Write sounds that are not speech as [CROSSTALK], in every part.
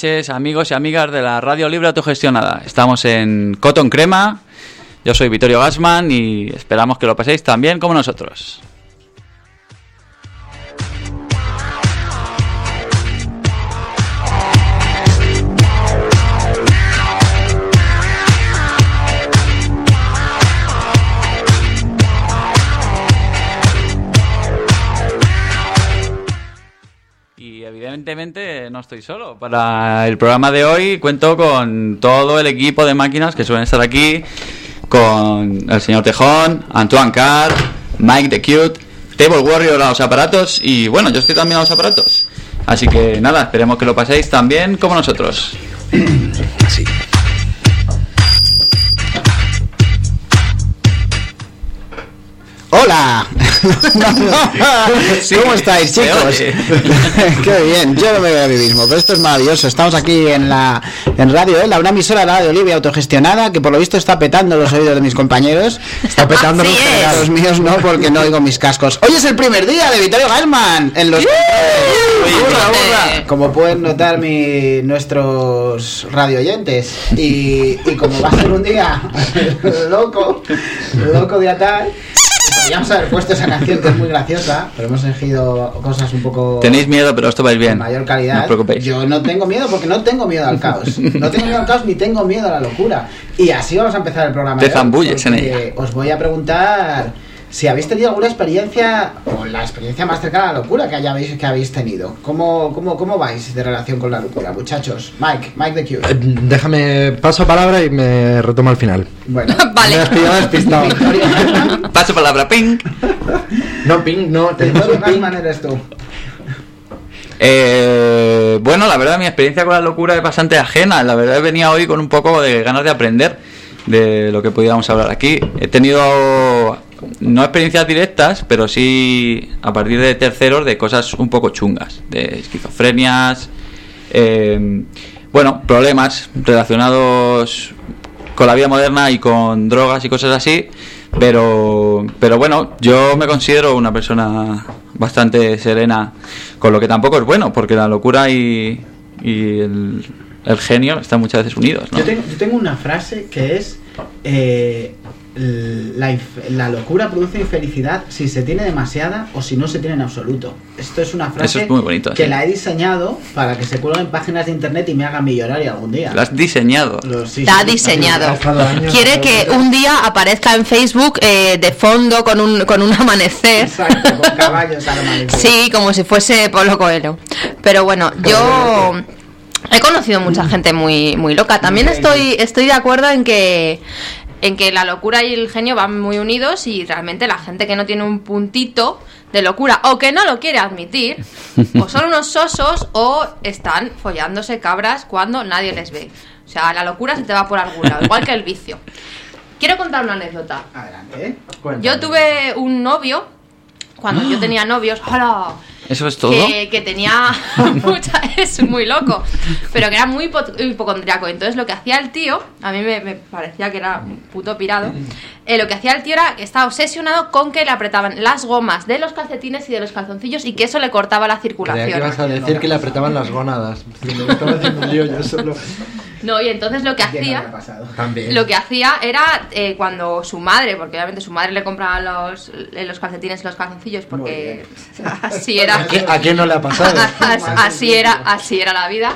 Noches, amigos y amigas de la Radio Libre Autogestionada. Estamos en Cotton Crema. Yo soy Vittorio Gassman y esperamos que lo paséis tan bien como nosotros. Y evidentemente no estoy solo. Para el programa de hoy cuento con todo el equipo de máquinas que suelen estar aquí, con el señor Tejón, Antoine Carr, Mike the Cute, Table Warrior a los aparatos y bueno, yo estoy también a los aparatos. Así que nada, esperemos que lo paséis tan bien como nosotros. Así. ¡Hola! [LAUGHS] ¿Cómo estáis, chicos? [LAUGHS] Qué bien, yo no me veo a mí mismo, pero esto es maravilloso. Estamos aquí en la en Radio Ela, una emisora de Radio Libre autogestionada que por lo visto está petando los oídos de mis compañeros. Está petando Así es. los míos no, porque no oigo mis cascos. Hoy es el primer día de Vittorio Galman en los. Como pueden notar mi, nuestros radioyentes y, y como va a ser un día [LAUGHS] loco, loco de atar, podríamos haber puesto esa canción que es muy graciosa, pero hemos elegido cosas un poco Tenéis miedo, pero esto va a ir de bien. mayor No calidad. os preocupéis. Yo no tengo miedo porque no tengo miedo al caos. No tengo miedo al caos ni tengo miedo a la locura. Y así vamos a empezar el programa. Te zambulles en ella. Os voy a preguntar si habéis tenido alguna experiencia o la experiencia más cercana a la locura que hayáis que habéis tenido. ¿Cómo, cómo, cómo vais de relación con la locura, muchachos? Mike, Mike the Cube. Eh, Déjame, paso palabra y me retomo al final. Bueno, [LAUGHS] Vale. Me has pillado despistado. [LAUGHS] Victoria, Paso palabra, ping. No, ping, no, ping. Gassman eres tú. Eh, bueno, la verdad mi experiencia con la locura es bastante ajena. La verdad venía hoy con un poco de ganas de aprender de lo que pudiéramos hablar aquí. He tenido no experiencias directas, pero sí a partir de terceros de cosas un poco chungas, de esquizofrenias, eh, bueno, problemas relacionados con la vida moderna y con drogas y cosas así. Pero, pero bueno, yo me considero una persona bastante serena, con lo que tampoco es bueno, porque la locura y, y el, el genio están muchas veces unidos. ¿no? Yo, tengo, yo tengo una frase que es eh, la, la locura produce infelicidad si se tiene demasiada o si no se tiene en absoluto. Esto es una frase Eso es muy bonito, que sí. la he diseñado para que se cuelgue en páginas de internet y me haga millonario algún día. Lo has diseñado. Lo- sí, Está sí, diseñado. [LAUGHS] Quiere que un día aparezca en Facebook eh, de fondo con un, con un amanecer. Exacto, con caballos al amanecer. Sí, como si fuese Polo Coelho. Pero bueno, yo he conocido mucha gente muy, muy loca. También estoy, estoy de acuerdo en que en que la locura y el genio van muy unidos y realmente la gente que no tiene un puntito de locura o que no lo quiere admitir o son unos sosos o están follándose cabras cuando nadie les ve. O sea, la locura se te va por algún lado, igual que el vicio. Quiero contar una anécdota. Adelante, ¿eh? Yo tuve un novio, cuando yo [GASPS] tenía novios, ¡hala! ¿Eso es todo? Que, que tenía [LAUGHS] [LAUGHS] mucha, es muy loco, pero que era muy hipo- hipocondriaco. Entonces lo que hacía el tío, a mí me, me parecía que era un puto pirado, eh, lo que hacía el tío era que estaba obsesionado con que le apretaban las gomas de los calcetines y de los calzoncillos y que eso le cortaba la Creía que circulación. ibas a decir que le apretaban las gónadas. [LAUGHS] Me estaba haciendo un lío yo solo. No, y entonces lo que ¿Quién no le ha hacía... Lo que hacía era eh, cuando su madre, porque obviamente su madre le compraba los, eh, los calcetines y los calzoncillos porque [LAUGHS] así era. ¿A quién, a quién no le ha pasado? [LAUGHS] As- así era, así era la vida.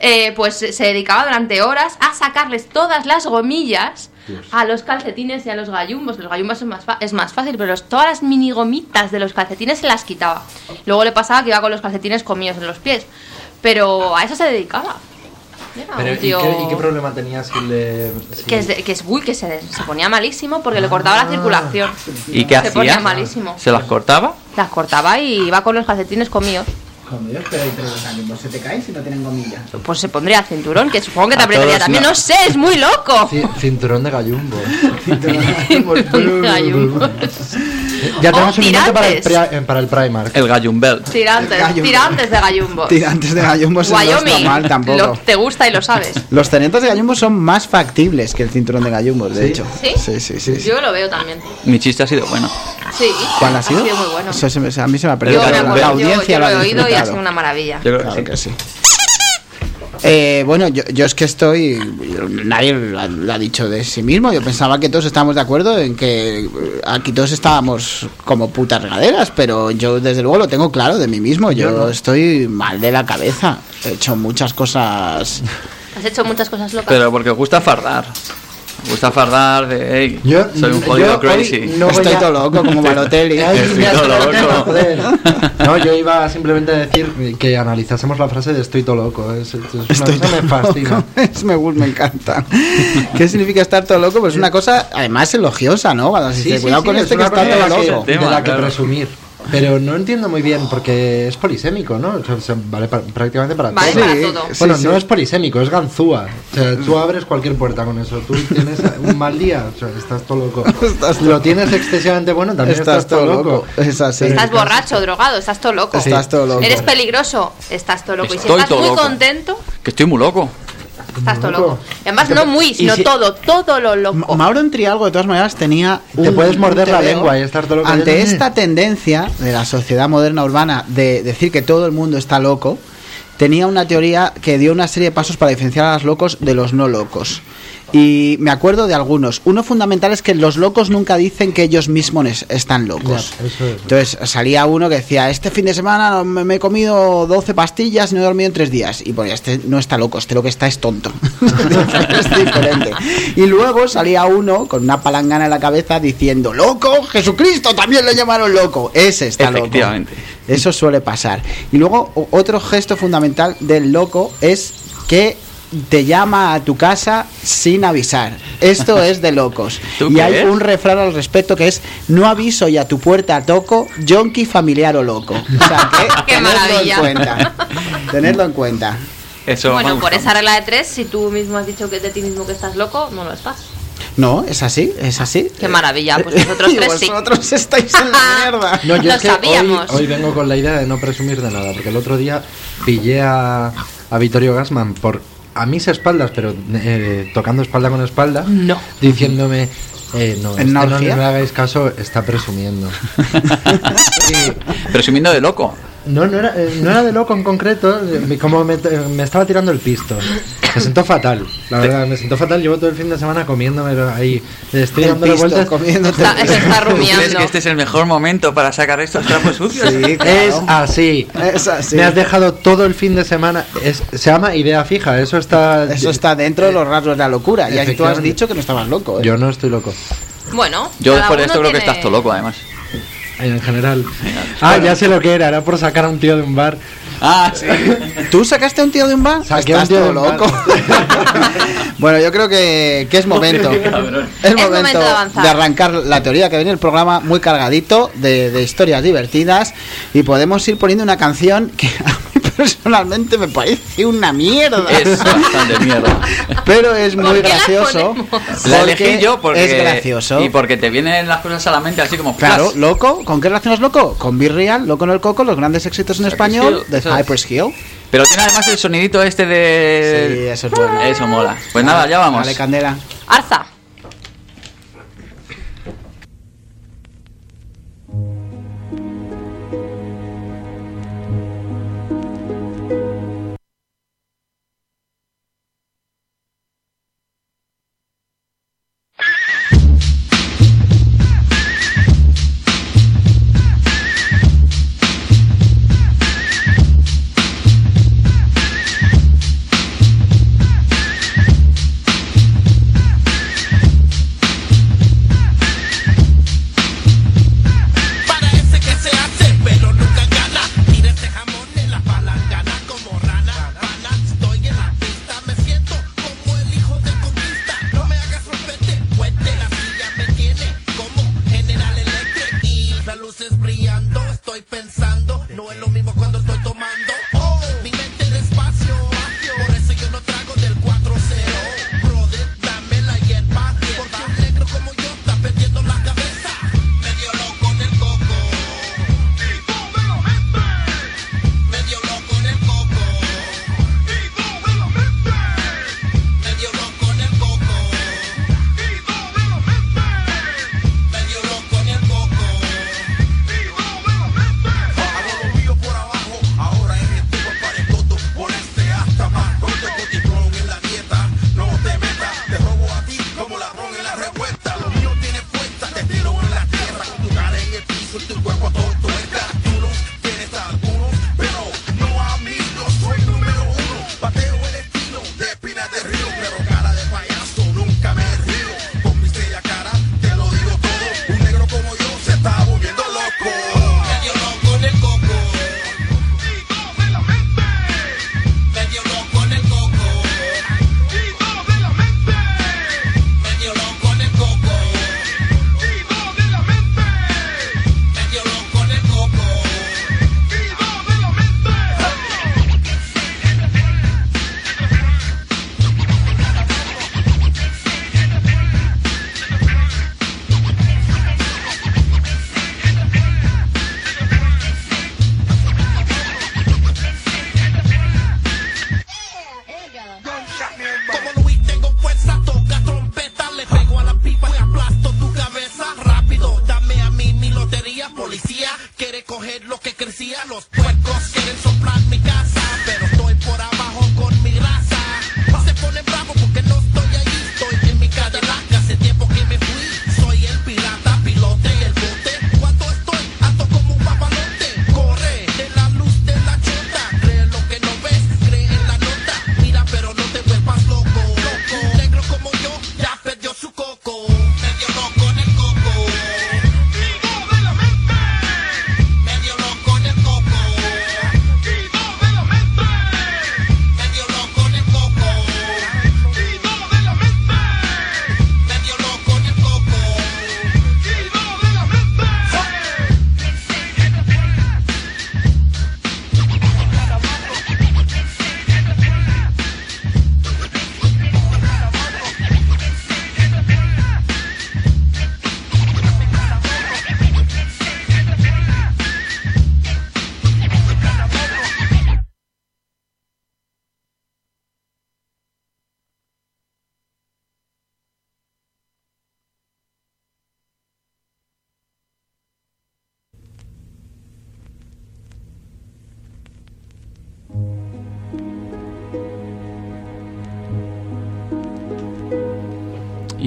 Eh, pues se dedicaba durante horas a sacarles todas las gomillas a los calcetines y a los gallumbos. Los gallumbos es más, fa- es más fácil, pero los- todas las mini gomitas de los calcetines se las quitaba. Luego le pasaba que iba con los calcetines comidos en los pies. Pero a eso se dedicaba. Pero, ¿y, qué, y qué problema tenías si le.? si- que es, de- que es uy, que se, se ponía malísimo porque le cortaba la circulación. ¿Y qué Se hacía? ponía malísimo. ¿Se las cortaba? Las cortaba y iba con los calcetines comidos. Cuando yo espero entre los ánimos, se te caen si no tienen gomilla. Pues se pondría cinturón, que supongo que te apretaría también. no. No sé, es muy loco. [LAUGHS] Ci- Cinturón de gallumbo. [LAUGHS] Gallumbos. [LAUGHS] Ya tenemos Oh, un invento para el, eh, para el Primark. El gallumbel. Tirantes, Gallumbo. tirantes de gallumbos. Tirantes de no está Wyoming, mal tampoco. lo- te gusta y lo sabes. Los tenentes de gallumbos son más factibles que el cinturón de gallumbos, de ¿Sí? hecho. ¿Sí? Sí, sí, sí. sí. Yo lo veo también. Mi chiste ha sido bueno. Sí. ¿Cuál ha sido? muy bueno. Eso se me- a mí se me ha Yo perdido. me pero acuerdo, la audiencia yo, lo lo ha he oído y ha disfrutado. sido una maravilla. Yo creo que Claro sí. que sí. Eh, bueno, yo, yo es que estoy. Nadie lo ha, lo ha dicho de sí mismo. Yo pensaba que todos estábamos de acuerdo en que eh, aquí todos estábamos como putas regaderas, pero yo desde luego lo tengo claro de mí mismo. Yo, Yo no. estoy mal de la cabeza. He hecho muchas cosas. Has hecho muchas cosas locas. Pero porque os gusta fardar. Gusta fardar de, hey, Yo, soy un jodido crazy. no estoy a- todo loco como Balotelli. Ay, Estoy todo loco. [LAUGHS] No, yo iba simplemente a decir que analizásemos la frase de estoy todo loco. Es, es una Estoy cosa que todo me fascina. [LAUGHS] Es- me, gusta, me encanta. ¿Qué significa estar todo loco? Pues una cosa, además, elogiosa, ¿no? Cuando se Sí, dice, sí, cuidado sí, con es este que está todo de la que- loco. Tema, de la que claro. presumir. Pero no entiendo muy bien porque es polisémico, ¿no? O sea, vale pa- prácticamente para Vale todo. para Bueno, sí. no es polisémico, es ganzúa. O sea, tú abres cualquier puerta con eso. Tú tienes [LAUGHS] un mal día, o sea, estás todo loco. [LAUGHS] Estás Lo tienes excesivamente bueno, también estás, todo loco. Es así. Pero- Estás borracho, drogado, estás todo loco. Estás todo loco. Eres peligroso, estás todo loco. Y si estás muy loco. contento, Que estoy muy loco. Estás todo loco. loco. Y además no muy, sino si- todo, todo lo loco. Mauro en Trialgo, de todas maneras, tenía. Te puedes morder la lengua y estar todo loco. Ante esta tendencia de la sociedad moderna urbana de decir que todo el mundo está loco, tenía una teoría que dio una serie de pasos para diferenciar a los locos de los no locos. Y me acuerdo de algunos. Uno fundamental es que los locos nunca dicen que ellos mismos es- están locos. Ya, eso es. Entonces salía uno que decía, este fin de semana me, me he comido 12 pastillas y no he dormido en tres días. Y ponía, este no está loco, este lo que está es tonto. [LAUGHS] es diferente. Y luego salía uno con una palangana en la cabeza diciendo, loco, Jesucristo también lo llamaron loco. Ese está loco. Efectivamente. Eso suele pasar. Y luego otro gesto fundamental del loco es que te llama a tu casa sin avisar. Esto es de locos. [LAUGHS] ¿Tú Y hay un refrán al respecto que es no aviso y a tu puerta toco, yonki familiar o loco. O sea, [LAUGHS] que Qué tenedlo maravilla. en cuenta. Tenedlo en cuenta. Eso, Bueno, por esa regla de tres, si tú mismo has dicho que de ti mismo que estás loco, no lo estás. No, es así, es así. Qué maravilla, pues nosotros [LAUGHS] Y tres sí. vosotros estáis en la mierda. No, yo Lo es que hoy, sabíamos. hoy vengo con la idea de no presumir de nada, porque el otro día pillé a, a Vittorio Gassman por a mis espaldas, pero eh, tocando espalda con espalda, No. diciéndome, eh, no, ¿En este no orgía? le hagáis caso, está presumiendo. [LAUGHS] Y- Presumiendo de loco. No, no era, eh, no era de loco en concreto, eh, me- como me, me estaba tirando el pisto. Me sentó fatal, la verdad, me sentó fatal. Llevo todo el fin de semana comiéndome ahí, estoy El dándole pisto, vueltas. comiéndote Está, se está pisto. ¿Crees rumiando. que este es el mejor momento para sacar estos trapos sucios? Sí, claro. Es así. Es así. Me has dejado todo el fin de semana. Es- se llama idea fija. Eso está. Eso está dentro de los rasgos de la locura. Y tú has dicho que no estabas loco. ¿eh? Yo no estoy loco. Bueno, Yo después de esto creo que estás todo loco, además. En general. Ah, ya sé lo que era. Era por sacar a un tío de un bar. Ah, sí. ¿Tú sacaste a un tío de un bar? Saqué a un tío todo de un bar. loco. [LAUGHS] bueno, yo creo que, que es momento. Es momento, momento de arrancar la teoría que viene el programa muy cargadito de, de historias divertidas y podemos ir poniendo una canción que [LAUGHS] a mí personalmente me parece una mierda. Es bastante mierda. [LAUGHS] Pero es muy ¿Por qué la gracioso. La elegí yo porque. es gracioso. Y porque te vienen las cosas a la mente así como. Claro, loco, ¿con qué relacionas loco? Con Be Real, Loco en el Coco, los grandes éxitos en español de eso es. Cypress Hill. Pero tiene además el sonidito este de. Sí, eso es bueno. Eso mola. Pues nada, ya vamos. Dale, Candela. Arza.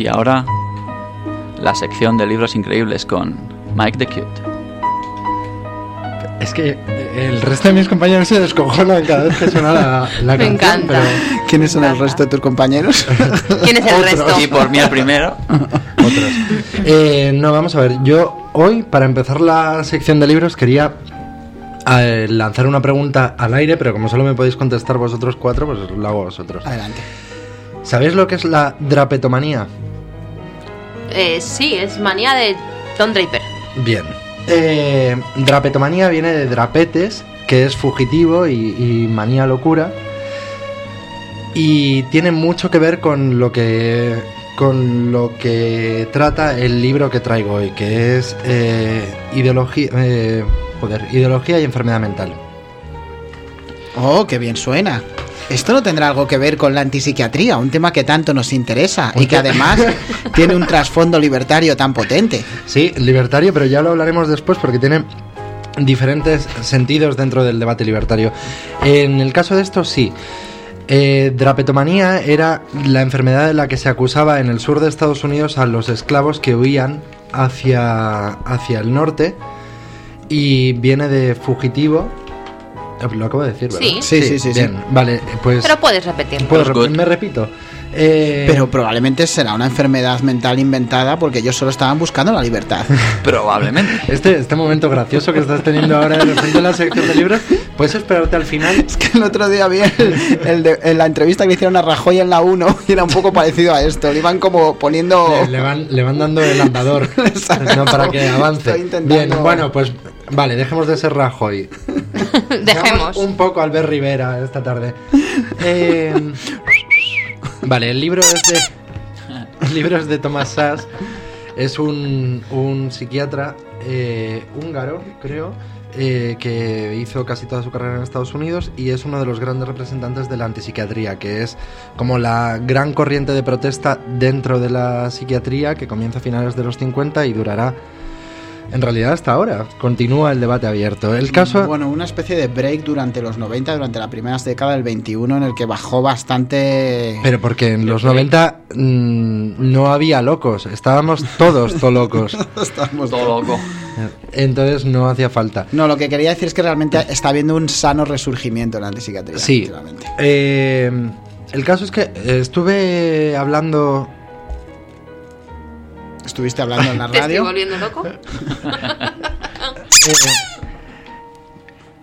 Y ahora la sección de libros increíbles con Mike the Cute. Es que el resto de mis compañeros se descojonan cada vez que suena la, la [LAUGHS] Me canción, encanta. pero ¿Quiénes son el resto de tus compañeros? [LAUGHS] ¿Quién es el resto? Y por mí el primero. [LAUGHS] otros. Eh, no, vamos a ver. Yo hoy, para empezar la sección de libros, quería eh, lanzar una pregunta al aire, pero como solo me podéis contestar vosotros cuatro, pues os lo hago vosotros. Adelante. ¿Sabéis lo que es la drapetomanía? Eh, sí, es manía de Don Draper. Bien. Eh, drapetomanía viene de drapetes, que es fugitivo y, y manía locura. Y tiene mucho que ver con lo que con lo que trata el libro que traigo hoy, que es eh, ideología, eh, joder, ideología y enfermedad mental. Oh, qué bien suena. Esto no tendrá algo que ver con la antipsiquiatría, un tema que tanto nos interesa y que además [LAUGHS] tiene un trasfondo libertario tan potente. Sí, libertario, pero ya lo hablaremos después porque tiene diferentes sentidos dentro del debate libertario. En el caso de esto, sí. Eh, drapetomanía era la enfermedad de la que se acusaba en el sur de Estados Unidos a los esclavos que huían hacia, hacia el norte y viene de fugitivo. Eh, Lo acabo de decir, ¿verdad? Sí. Sí, sí, sí, sí. Bien, vale, pues... Pero puedes repetir. puedo Pues me repito. Eh, Pero probablemente será una enfermedad mental inventada porque ellos solo estaban buscando la libertad. [LAUGHS] Probablemente. Este, este momento gracioso que estás teniendo ahora en el de la sección de libros, puedes esperarte al final Es que el otro día vi el, el de- en la entrevista que le hicieron a Rajoy en la 1 y era un poco parecido a esto. Le iban como poniendo... Le, le van, le van dando el andador [LAUGHS] Exacto. ¿no? para que avance. Estoy intentando- Bien, bueno, pues vale, dejemos de ser Rajoy. [LAUGHS] Dejemos. un poco Albert Rivera esta tarde. [LAUGHS] Eh, vale, el libro es de. El libro es de Thomas Sass. Es un, un psiquiatra eh, húngaro, creo, eh, que hizo casi toda su carrera en Estados Unidos y es uno de los grandes representantes de la antipsiquiatría, que es como la gran corriente de protesta dentro de la psiquiatría que comienza a finales de los 50 y durará en realidad hasta ahora. Continúa el debate abierto. El caso... Bueno, una especie de break durante los 90, durante la primera década del 21, en el que bajó bastante... Pero porque en los 90 mm, no había locos, estábamos todos todo locos. [LAUGHS] Estamos- Todo loco. Entonces no hacía falta. No, lo que quería decir es que realmente está habiendo un sano resurgimiento en la antipsiquiatría. Sí. Eh, el caso es que estuve hablando... Estuviste hablando en la ¿Te estoy radio. volviendo loco? [LAUGHS] eh,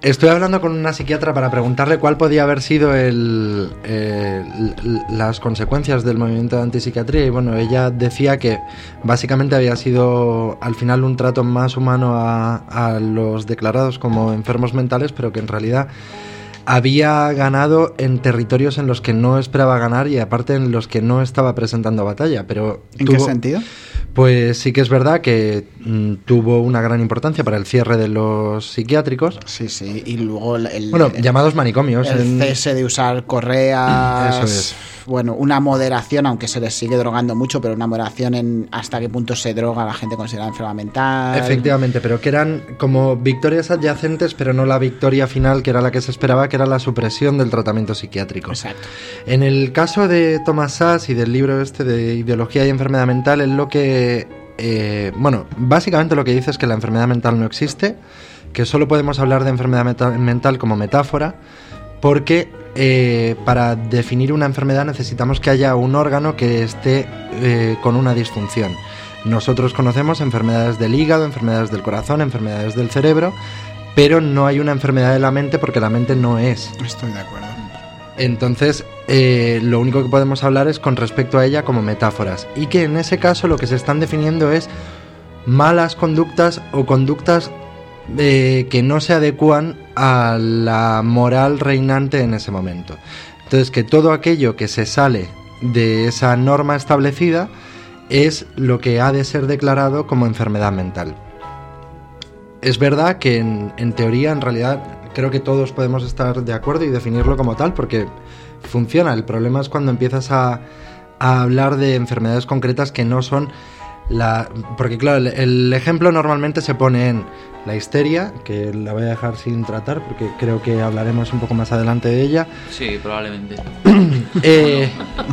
Estoy hablando con una psiquiatra para preguntarle cuál podía haber sido el, eh, las consecuencias del movimiento de antipsiquiatría y bueno, ella decía que básicamente había sido al final un trato más humano a, a los declarados como enfermos mentales, pero que en realidad había ganado en territorios en los que no esperaba ganar y aparte en los que no estaba presentando batalla, pero ¿En qué sentido? Pues sí que es verdad que mm, tuvo una gran importancia para el cierre de los psiquiátricos. Sí, sí. Y luego el, el- Bueno, el- llamados manicomios. el en- cese de usar correas. Eso es. Bueno, una moderación, aunque se les sigue drogando mucho, pero una moderación en hasta qué punto se droga la gente considerada enferma mental. Efectivamente, pero que eran como victorias adyacentes, pero no la victoria final que era la que se esperaba, que era la supresión del tratamiento psiquiátrico. Exacto. En el caso de Thomas Sass y del libro este de ideología y enfermedad mental, es lo que, eh, bueno, básicamente lo que dice es que la enfermedad mental no existe, que solo podemos hablar de enfermedad mental como metáfora, porque eh, para definir una enfermedad necesitamos que haya un órgano que esté eh, con una disfunción. Nosotros conocemos enfermedades del hígado, enfermedades del corazón, enfermedades del cerebro, pero no hay una enfermedad de la mente porque la mente no es. Estoy de acuerdo. Entonces, eh, lo único que podemos hablar es con respecto a ella como metáforas. Y que en ese caso lo que se están definiendo es malas conductas o conductas eh, que no se adecuan a la moral reinante en ese momento. Entonces, que todo aquello que se sale de esa norma establecida es lo que ha de ser declarado como enfermedad mental. Es verdad que en teoría, en realidad, creo que todos podemos estar de acuerdo y definirlo como tal porque funciona. El problema es cuando empiezas a, a hablar de enfermedades concretas que no son la... Porque claro, el, el ejemplo normalmente se pone en la histeria, que la voy a dejar sin tratar porque creo que hablaremos un poco más adelante de ella. Sí, probablemente. [CLEARS THROAT] Eh,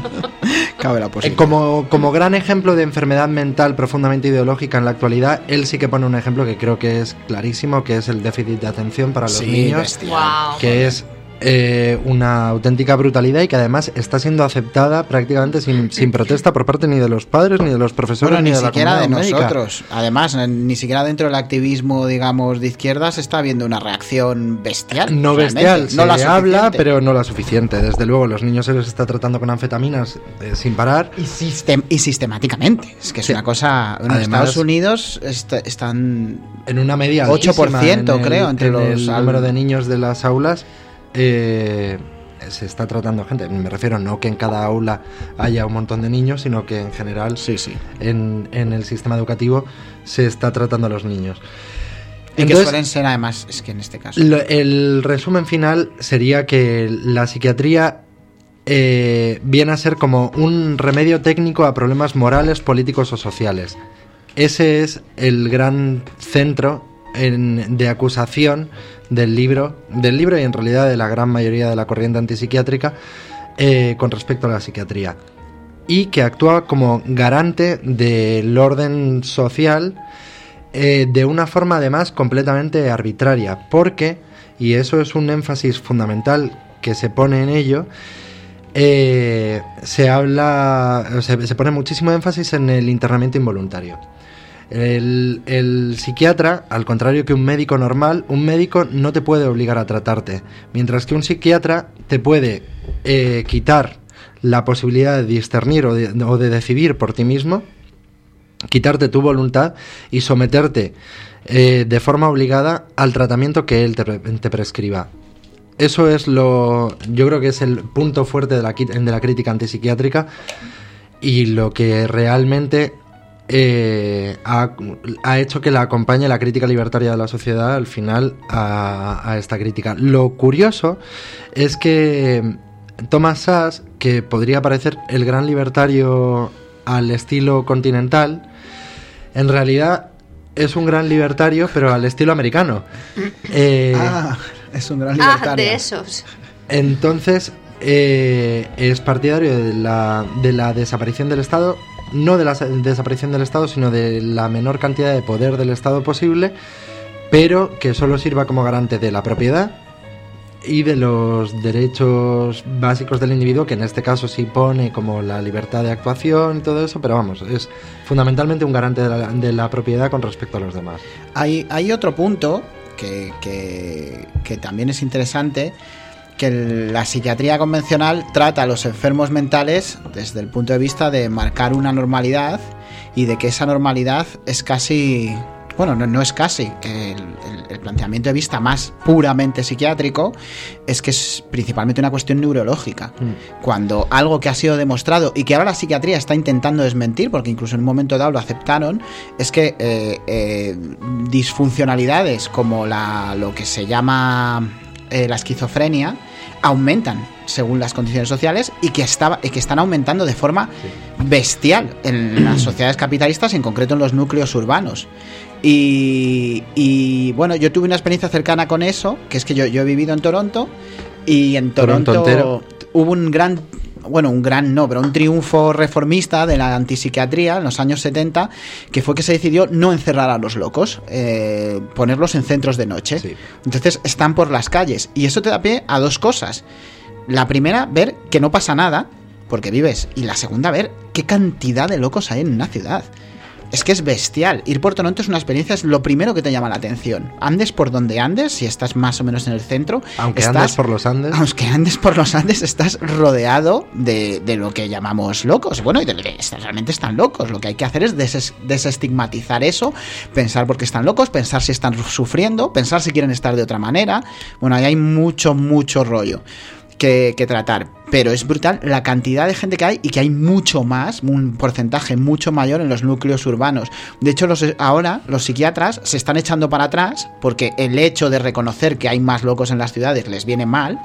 [LAUGHS] Cabe la eh, posibilidad. como, como gran ejemplo de enfermedad mental profundamente ideológica en la actualidad, él sí que pone un ejemplo que creo que es clarísimo, que es el déficit de atención para los Sí, niños, bestial. Que es eh, una auténtica brutalidad y que además está siendo aceptada prácticamente sin, sin protesta por parte ni de los padres, ni de los profesores, Bueno, ni, ni de la siquiera de médica. nosotros. Además, ni siquiera dentro del activismo, digamos, de izquierdas está habiendo una reacción bestial. No bestial, se No la habla, pero no la suficiente. Desde luego, los niños se les está tratando con anfetaminas eh, sin parar. Y, sistem- y sistemáticamente. Es que es Sí. una cosa. En Además- Estados Unidos est- están. En una media 8% altísima en el- creo, entre en los el número de niños de las aulas eh, se está tratando gente. Me refiero no que en cada aula haya un montón de niños, sino que en general Sí, sí. en, en el sistema educativo se está tratando a los niños. Y que Entonces, suelen ser, además, es que en este caso. lo- el resumen final sería que la psiquiatría eh, viene a ser como un remedio técnico a problemas morales, políticos o sociales. Ese es el gran centro en- de acusación del libro, del libro y en realidad de la gran mayoría de la corriente antipsiquiátrica eh, con respecto a la psiquiatría. Y que actúa como garante del orden social eh, de una forma además completamente arbitraria, porque, y eso es un énfasis fundamental que se pone en ello, eh, se habla, se pone muchísimo énfasis en el internamiento involuntario. El, psiquiatra, al contrario que un médico normal, un médico no te puede obligar a tratarte, mientras que un psiquiatra te puede eh, quitar la posibilidad de discernir o de, decidir por ti mismo, quitarte tu voluntad y someterte eh, de forma obligada al tratamiento que él te, te prescriba. Eso es lo. Yo creo que es el punto fuerte de la, de la crítica antipsiquiátrica y lo que realmente eh, ha, ha hecho que la acompañe la crítica libertaria de la sociedad al final a, a esta crítica. Lo curioso es que Thomas Sass, que podría parecer el gran libertario al estilo continental, en realidad es un gran libertario, pero al estilo americano. [COUGHS] Eh, Ah, es un gran Ah, libertario. de esos. entonces, eh, es partidario de la, de la desaparición del Estado, no de la sa- desaparición del Estado, sino de la menor cantidad de poder del Estado posible, pero que solo sirva como garante de la propiedad y de los derechos básicos del individuo, que en este caso sí pone como la libertad de actuación y todo eso, pero vamos, es fundamentalmente un garante de la, de la propiedad con respecto a los demás. Hay, hay otro punto que, que- que también es interesante, que la psiquiatría convencional trata a los enfermos mentales desde el punto de vista de marcar una normalidad y de que esa normalidad es casi bueno, no, no es casi, el, el- el planteamiento de vista más puramente psiquiátrico es que es principalmente una cuestión neurológica. Cuando algo que ha sido demostrado y que ahora la psiquiatría está intentando desmentir, porque incluso en un momento dado lo aceptaron, es que eh, eh, disfuncionalidades como la, lo que se llama eh, la esquizofrenia aumentan según las condiciones sociales y que, estaba, y que están aumentando de forma bestial en las [CLEARS THROAT] sociedades capitalistas, en concreto en los núcleos urbanos. Y, y, bueno, yo tuve una experiencia cercana con eso, que es que yo, yo he vivido en Toronto y en Toronto hubo un gran, bueno, un gran no, pero un triunfo reformista de la antipsiquiatría en los años 70, que fue que se decidió no encerrar a los locos, eh, ponerlos en centros de noche. Sí. Entonces están por las calles. Y eso te da pie a dos cosas. La primera, ver que no pasa nada, porque vives. Y la segunda, ver qué cantidad de locos hay en una ciudad. Es que es bestial. Ir por Toronto es una experiencia, es lo primero que te llama la atención. Andes por donde andes, si estás más o menos en el centro. Aunque estás- andes por los Andes. Aunque andes por los Andes, estás rodeado de, de lo que llamamos locos. Bueno, y de, de- realmente están locos. Lo que hay que hacer es des- desestigmatizar eso, pensar por qué están locos, pensar si están sufriendo, pensar si quieren estar de otra manera. Bueno, ahí hay mucho, mucho rollo que, que tratar. Pero es brutal la cantidad de gente que hay y que hay mucho más, un porcentaje mucho mayor en los núcleos urbanos. De hecho, los, ahora los psiquiatras se están echando para atrás porque el hecho de reconocer que hay más locos en las ciudades les viene mal.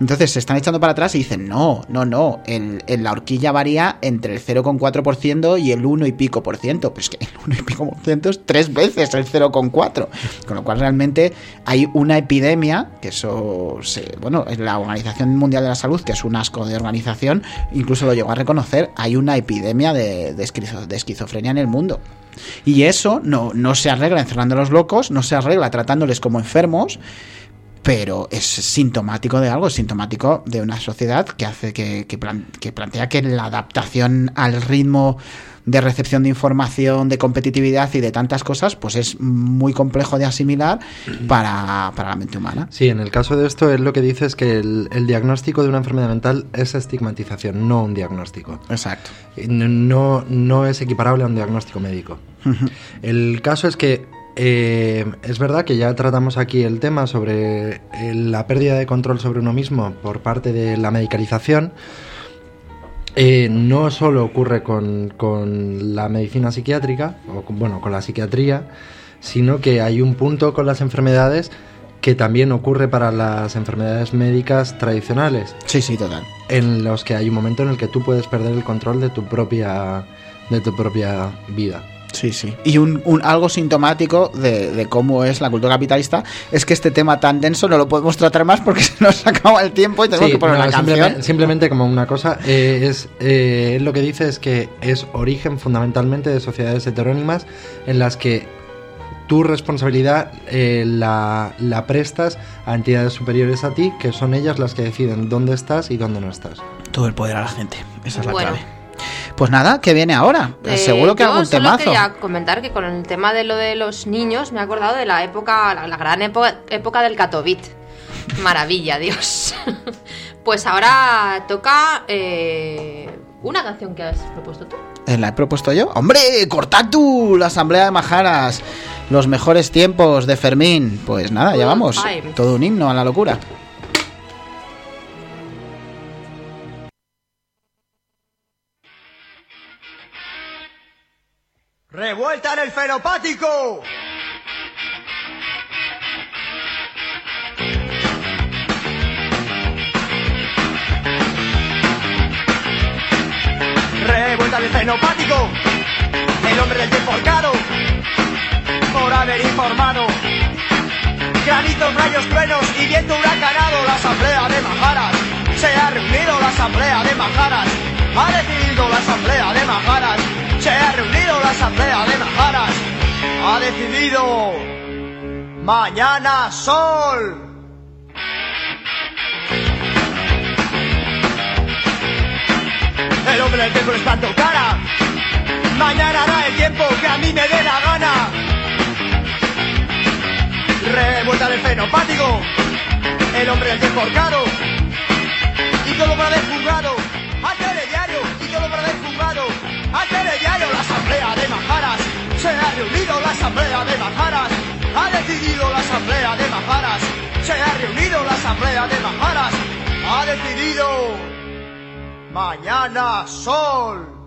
Entonces se están echando para atrás y dicen, no, no, no, el, el- la horquilla varía entre el 0,4% y el 1 y pico por ciento. Pero es que el 1 y pico por ciento es tres veces el 0,4. Con lo cual realmente hay una epidemia, que eso, se, bueno, es la Organización Mundial de la Salud, que es un asco de organización, incluso lo llegó a reconocer, hay una epidemia de, de esquizo- de esquizofrenia en el mundo. Y eso no, no se arregla encerrando a los locos, no se arregla tratándoles como enfermos, pero es sintomático de algo, es sintomático de una sociedad que hace que, que plantea que la adaptación al ritmo de recepción de información, de competitividad y de tantas cosas, pues es muy complejo de asimilar para, para la mente humana. Sí, en el caso de esto, él lo que dice es que el, el diagnóstico de una enfermedad mental es estigmatización, no un diagnóstico. Exacto. No, no es equiparable a un diagnóstico médico. El caso es que eh, es verdad que ya tratamos aquí el tema sobre eh, la pérdida de control sobre uno mismo por parte de la medicalización. Eh, no solo ocurre con, con la medicina psiquiátrica, o con, bueno, con la psiquiatría, sino que hay un punto con las enfermedades que también ocurre para las enfermedades médicas tradicionales Sí, sí, total. en los que hay un momento en el que tú puedes perder el control de tu propia de tu propia vida. Sí, sí. Y un, un- algo sintomático de, de cómo es la cultura capitalista es que este tema tan denso no lo podemos tratar más porque [LAUGHS] se nos acaba el tiempo y tenemos Sí, que poner no, una simplemente, canción. simplemente como una cosa, eh, es eh, él lo que dice es que es origen fundamentalmente de sociedades heterónimas en las que tu responsabilidad eh, la, la prestas a entidades superiores a ti, que son ellas las que deciden dónde estás y dónde no estás. Todo el poder a la gente. Esa es la Bueno. clave. Pues nada, ¿qué viene ahora? Eh, Seguro que yo algún solo temazo. quería comentar que con el tema de lo de los niños me he acordado de la época, la, la gran época, época del Catovit. Maravilla, Dios. [LAUGHS] pues ahora toca eh, una canción que has propuesto tú. Eh, ¿La he propuesto yo? ¡Hombre! ¡Cortatu! La asamblea de Majaras. Los mejores tiempos de Fermín. Pues nada, ya vamos. Todo un himno a la locura. ¡Revuelta en el fenopático! ¡Revuelta en el fenopático! El hombre del tiempo arcado por haber informado. Granitos, rayos, truenos y viento huracanado la asamblea de Majaras. Se ha reunido la asamblea de Majaras. Ha decidido la asamblea de Majaras. Se ha reunido la asamblea de Majaras. Ha decidido. Mañana sol. El hombre del tiempo está en cara. Mañana hará el tiempo que a mí me dé la gana. Revuelta del fenopático. El hombre del tiempo horcado. Y todo para desjuzgado. Se ha reunido la asamblea de Majaras. Ha decidido la asamblea de Majaras. Se ha reunido la asamblea de Majaras. Ha decidido. Mañana sol.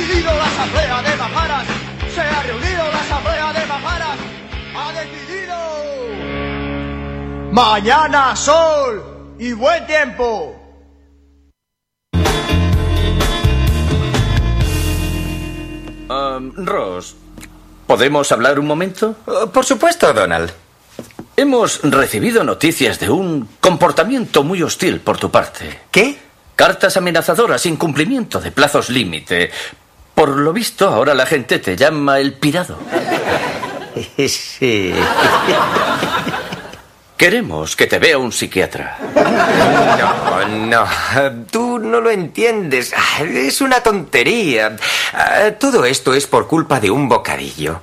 Decidido la asamblea de Majaras. Se ha reunido la asamblea de Majaras. Ha decidido. Mañana sol y buen tiempo. Um, Ross, ¿podemos hablar un momento? Oh, Por supuesto, Donald. Hemos recibido noticias de un comportamiento muy hostil por tu parte. ¿Qué? Cartas amenazadoras, incumplimiento de plazos límite. Por lo visto, ahora la gente te llama el pirado. [LAUGHS] Sí. Queremos que te vea un psiquiatra. No, no. Tú no lo entiendes. Es una tontería. Ah, Todo esto es por culpa de un bocadillo.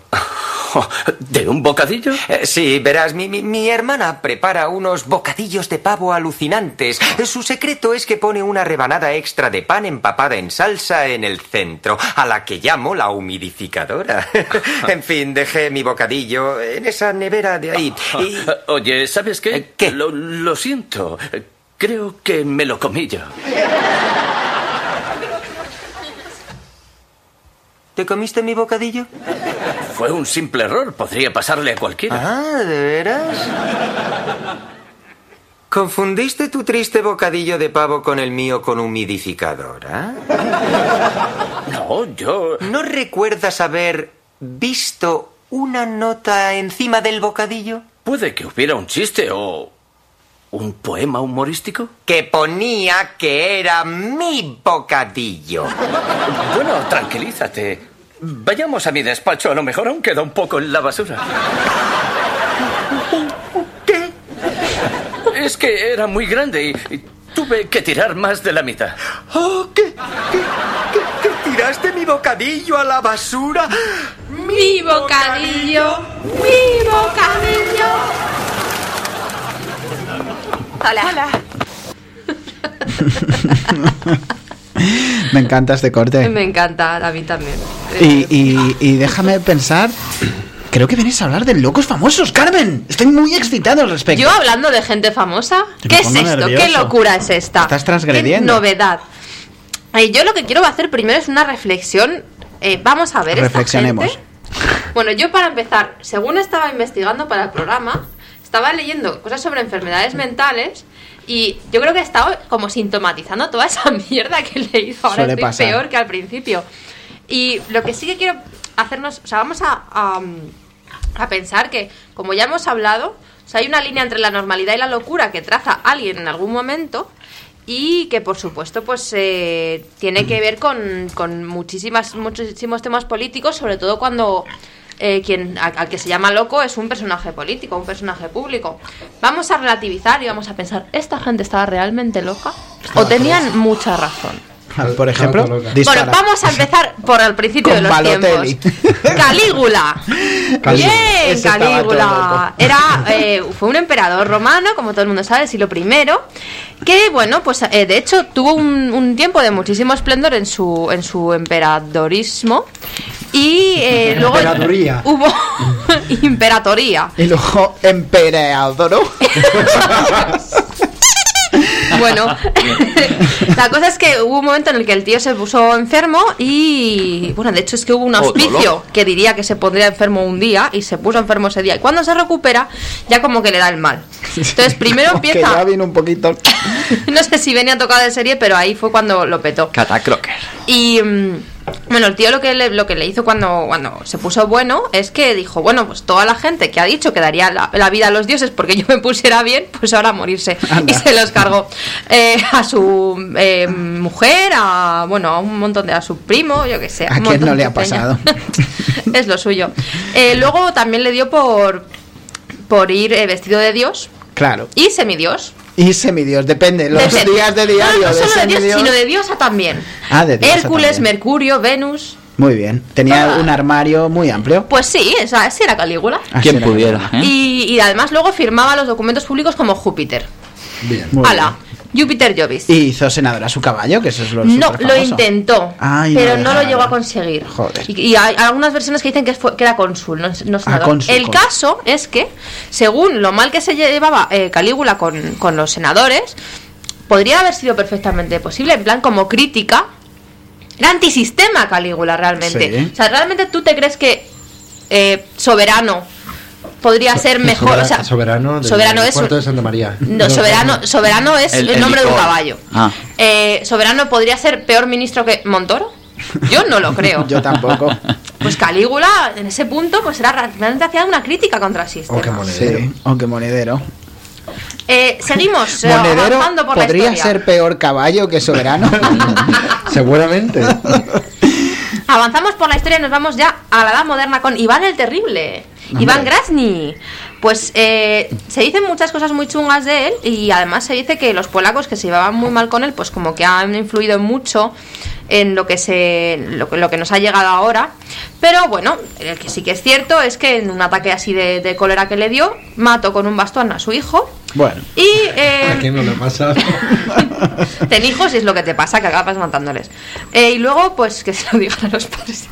[LAUGHS] ¿De un bocadillo? Eh, Sí, verás, mi, mi- mi hermana prepara unos bocadillos de pavo alucinantes. Su secreto es que pone una rebanada extra de pan empapada en salsa en el centro, a la que llamo la humidificadora. [LAUGHS] en fin, dejé mi bocadillo en esa nevera de ahí. [LAUGHS] Y... Oye, ¿sabes qué? ¿qué? Lo, lo siento. Creo que me lo comí yo. ¿Te comiste mi bocadillo? Fue un simple error. Podría pasarle a cualquiera. Ah, ¿de veras? ¿Confundiste tu triste bocadillo de pavo con el mío con humidificadora? No, yo... ¿No recuerdas haber visto una nota encima del bocadillo? Puede que hubiera un chiste o... ¿Un poema humorístico? Que ponía que era mi bocadillo. Bueno, tranquilízate. Vayamos a mi despacho. A lo mejor aún queda un poco en la basura. ¿Qué? Es que era muy grande y, tuve que tirar más de la mitad. Oh, ¿qué, qué, qué- qué tiraste mi bocadillo a la basura? Mi bocadillo, mi bocadillo. Hola. [LAUGHS] [LAUGHS] [LAUGHS] Me encanta este corte. Me encanta, a mí también. Y, y- y déjame pensar. Creo que vienes a hablar de locos famosos, Carmen. Estoy muy excitado al respecto. Yo hablando de gente famosa, ¿qué es esto? ¿Qué locura es esta? Estás transgrediendo. ¿Qué novedad? Eh, yo lo que quiero hacer primero es una reflexión. Eh, vamos a ver esta Reflexionemos. gente. Bueno, yo para empezar, según estaba investigando para el programa, estaba leyendo cosas sobre enfermedades mentales y yo creo que he estado como sintomatizando toda esa [LAUGHS] mierda que he leído. Ahora Suele estoy pasar. peor que al principio. Y lo que sí que quiero hacernos, o sea, vamos a, a, a pensar que, como ya hemos hablado, o sea, hay una línea entre la normalidad y la locura que traza alguien en algún momento y que, por supuesto, pues eh, tiene que ver con, con muchísimas, muchísimos temas políticos, sobre todo cuando eh, quien a- al que se llama loco es un personaje político, un personaje público. Vamos a relativizar y vamos a pensar, ¿esta gente estaba realmente loca? ¿O tenían mucha razón? [LAUGHS] Por ejemplo. Bueno, vamos a empezar por el principio Con de los Balotelli. tiempos. [LAUGHS] Calígula. Calígula. Bien, Ese Calígula. Era, [LAUGHS] eh, fue un emperador romano, como todo el mundo sabe, siglo I, que, bueno, pues eh, de hecho tuvo un, un tiempo de muchísimo esplendor en su, en su emperadorismo y eh, luego hubo imperatoría. Y luego emperador. ¿No? Bueno, [LAUGHS] la cosa es que hubo un momento en el que el tío se puso enfermo y, bueno, de hecho es que hubo un auspicio loco. que diría que se pondría enfermo un día y se puso enfermo ese día. Y cuando se recupera, ya como que le da el mal. Entonces [LAUGHS] primero Que ya empieza, viene un poquito. [LAUGHS] no sé si venía tocado de serie, pero ahí fue cuando lo petó. Catacroker. Y mm, bueno, el tío lo que le, lo que le hizo cuando, cuando se puso bueno es que dijo, bueno, pues toda la gente que ha dicho que daría la, la vida a los dioses porque yo me pusiera bien, pues ahora a morirse. [LAUGHS] Anda. Y se los cargó eh, a su eh, mujer, a bueno, a un montón de a su primo, yo que sé. ¿A quién no le ha pasado? [LAUGHS] es lo suyo. Eh, luego también le dio por por ir eh, vestido de Dios Claro. y semidios. Y semidios, depende. Los Depende. días de diario. No, solo de Dios, sino de diosa también. Ah, de diosa Hércules, también. Mercurio, Venus. Muy bien. Tenía Ah. un armario muy amplio. Pues sí, esa, esa era Calígula. Quien era. pudiera. ¿eh? Y, y además luego firmaba los documentos públicos como Júpiter. Bien. Muy Ala, Júpiter Jovis. Y hizo senador a su caballo, que eso es lo No, lo intentó, Ay, pero no no lo llegó a conseguir. Joder. Y, y hay algunas versiones que dicen que, fue, que era cónsul, no, no senador. cónsul, El cónsul. caso es que, según lo mal que se llevaba eh, Calígula con, con los senadores, podría haber sido perfectamente posible, en plan como crítica. Era antisistema Calígula realmente. Sí. O sea, ¿realmente tú te crees que eh, soberano podría ser mejor? Sobera- o sea, soberano, soberano es puerto de Santa María. no, soberano, soberano es el, El- el nombre de un caballo. Ah. Eh, ¿Soberano podría ser peor ministro que Montoro? Yo no lo creo. [LAUGHS] Yo tampoco. Pues Calígula, en ese punto, pues era realmente hacía una crítica contra el sistema. Monedero. Sí, aunque monedero. Eh, seguimos eh, Monedero avanzando por la podría historia. ser peor caballo que soberano. [LAUGHS] Seguramente. [LAUGHS] Avanzamos por la historia y nos vamos ya a la edad moderna con Iván el Terrible. Iván Grasny. Pues eh, se dicen muchas cosas muy chungas de él y además se dice que los polacos que se llevaban muy mal con él, pues como que han influido mucho en lo que se lo, que- lo que nos ha llegado ahora. Pero bueno, el que sí que es cierto es que en un ataque así de, de cólera que le dio, mató con un bastón a su hijo bueno, y [LAUGHS] eh, ¿A quién no le pasa? [LAUGHS] ten hijos y es lo que te pasa, que acabas matándoles. Eh, y luego, pues que se lo digan a los padres.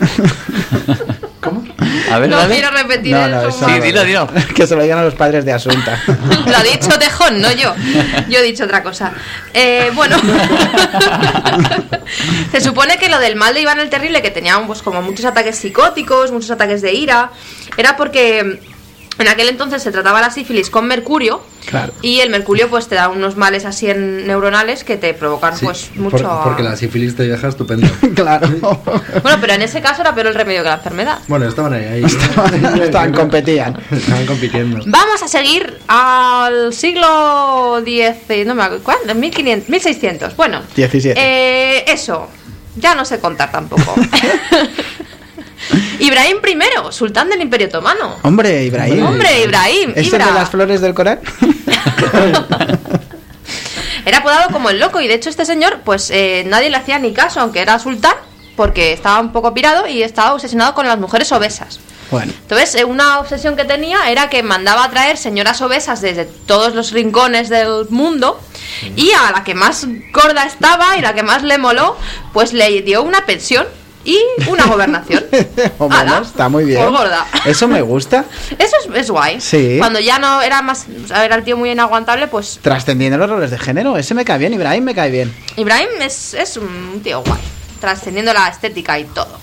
[LAUGHS] ¿Cómo? A ver, No dale. quiero repetir no, eso Sí, dilo, dilo. [LAUGHS] que se lo digan a los padres de Asunta. [LAUGHS] Lo ha dicho Tejón, no yo. Yo he dicho otra cosa. Eh, bueno, [LAUGHS] se supone que lo del mal de Iván el Terrible, que tenía pues, como muchos ataques psicóticos, muchos ataques de ira, era porque en aquel entonces se trataba la sífilis con mercurio. Claro. Y el mercurio pues te da unos males así en neuronales que te provocan Sí, pues por- mucho... porque la sífilis te deja estupendo. [LAUGHS] claro. Bueno, pero en ese caso era peor el remedio que la enfermedad. Bueno, estaban ahí. ahí. Estaban, [LAUGHS] competían. Estaban compitiendo. Vamos a seguir al siglo X, no me acuerdo, ¿cuál? 1500, 1600. Bueno, 17. eh, eso, ya no sé contar tampoco. [LAUGHS] Ibrahim I, sultán del Imperio Otomano. Hombre, Ibrahim. Hombre, Ibrahim, ¿Ese Ibra. de las flores del Corán? [LAUGHS] Era apodado como el loco y de hecho este señor, pues eh, nadie le hacía ni caso, aunque era sultán, porque estaba un poco pirado y estaba obsesionado con las mujeres obesas. Bueno, Entonces, eh, una obsesión que tenía era que mandaba a traer señoras obesas desde todos los rincones del mundo y a la que más gorda estaba y la que más le moló, pues le dio una pensión y una gobernación. [LAUGHS] o menos, está muy bien. por gorda. Eso me gusta. [LAUGHS] Eso es, es guay. Sí. Cuando ya no era más, o era el tío muy inaguantable, pues Trascendiendo los roles de género. Ese me cae bien, Ibrahim me cae bien. Ibrahim es, es un tío guay, trascendiendo la estética y todo.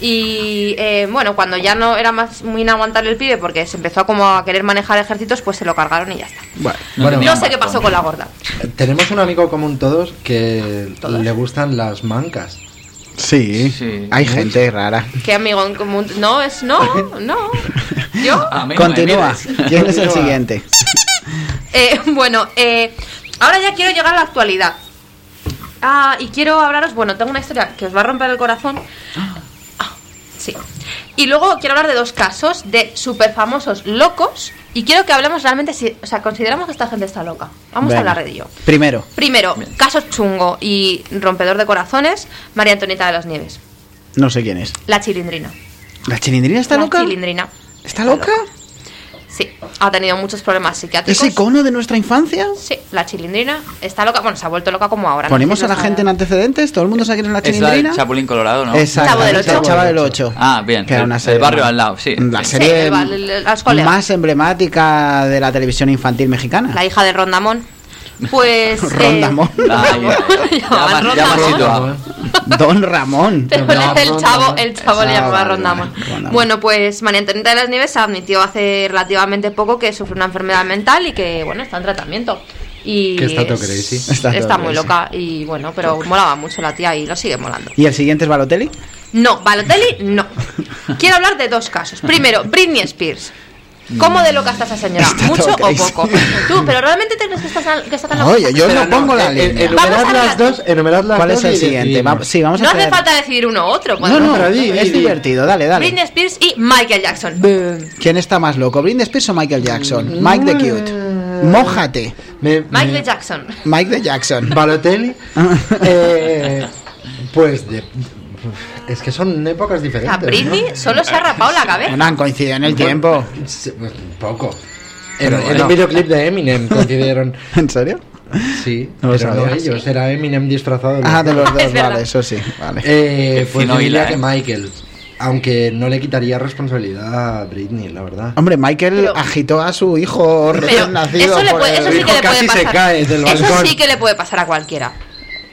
Y eh, bueno, cuando ya no era más muy inaguantable el pibe porque se empezó como a querer manejar ejércitos, pues se lo cargaron y ya está. Bueno, Bueno, No sé qué pasó con la gorda. Tenemos un amigo común todos que le gustan las mancas. Sí, Sí. hay gente rara. ¿Qué amigo en común? No, es no, no. Yo. [LAUGHS] Continúa. ¿Quién es el siguiente? [LAUGHS] Eh, bueno, eh, ahora ya quiero llegar a la actualidad. Ah, y quiero hablaros, bueno, tengo una historia que os va a romper el corazón. [GASPS] Ah, sí. Y luego quiero hablar de dos casos de super famosos locos. Y quiero que hablemos realmente si, o sea, consideramos que esta gente está loca. Vamos Venga. a hablar de ello. Primero, Primero, caso chungo y rompedor de corazones, María Antonieta de las Nieves. no sé quién es. La chilindrina. ¿La chilindrina está la loca? chilindrina. ¿Está loca? Sí, ha tenido muchos problemas psiquiátricos. ¿Ese icono de nuestra infancia? Sí, la chilindrina está loca. Bueno, se ha vuelto loca como ahora. Ponemos No a la gente en antecedentes, todo el mundo sabe quién es la Es la chilindrina. del Chapulín Colorado, ¿no? Exacto, Chavo del Chavo del 8. Ah, bien. Que era una El barrio al lado, sí. La Sí, serie el el- más emblemática de la televisión infantil mexicana. La hija de Rondamón. Pues. [LAUGHS] eh, Rondamón. Ay, [LAUGHS] ya. Don Ramón. [LAUGHS] Pero No, el chavo, el chavo le llamaba Rondamón. Bueno, pues María Antonieta de las Nieves admitió hace relativamente poco que sufre una enfermedad mental y que, bueno, está en tratamiento. Y Que está todo es- crazy. Está Está, todo muy crazy. loca y bueno, pero molaba mucho la tía y lo sigue molando. ¿Y el siguiente es Balotelli? No, Balotelli no. Quiero hablar de dos casos. Primero, Britney Spears. ¿Cómo de loca está esa señora? Está ¿Mucho o poco? Tú, pero ¿realmente te crees que está, que está tan loca? Oye, yo no pongo la eh, eh, línea. Vamos Enumerad a las dos, enumerad las ¿Cuál dos es el siguiente? Va- sí, vamos a No hace falta decidir uno u otro. No, cuando- no, pero di, es di, di. divertido, dale, dale. Britney Spears y Michael Jackson. ¿Quién está más loco, Britney Spears o Michael Jackson? Mike the Cute. Mójate. Me- Mike me- de Jackson. Mike de Jackson. Balotelli. [LAUGHS] eh, pues de- [LAUGHS] es que son épocas diferentes. A Britney ¿no? solo se ha rapado la cabeza. Bueno, han coincidido en el tiempo. Pues, Poco. En, Pero en bueno. el videoclip de Eminem coincidieron. [LAUGHS] ¿En serio? Sí, No lo pero no sabía. ellos, era Eminem disfrazado de los Ah, de los dos, [LAUGHS] Es vale, eso sí. Vale. Eh, pues yo diría que eh. Michael. Aunque no le quitaría responsabilidad a Britney, la verdad. Hombre, Michael Pero- agitó a su hijo recién nacido. eso, le por puede- el- eso sí que le Casi puede se pasar. cae del eso balcón. sí que le puede pasar a cualquiera.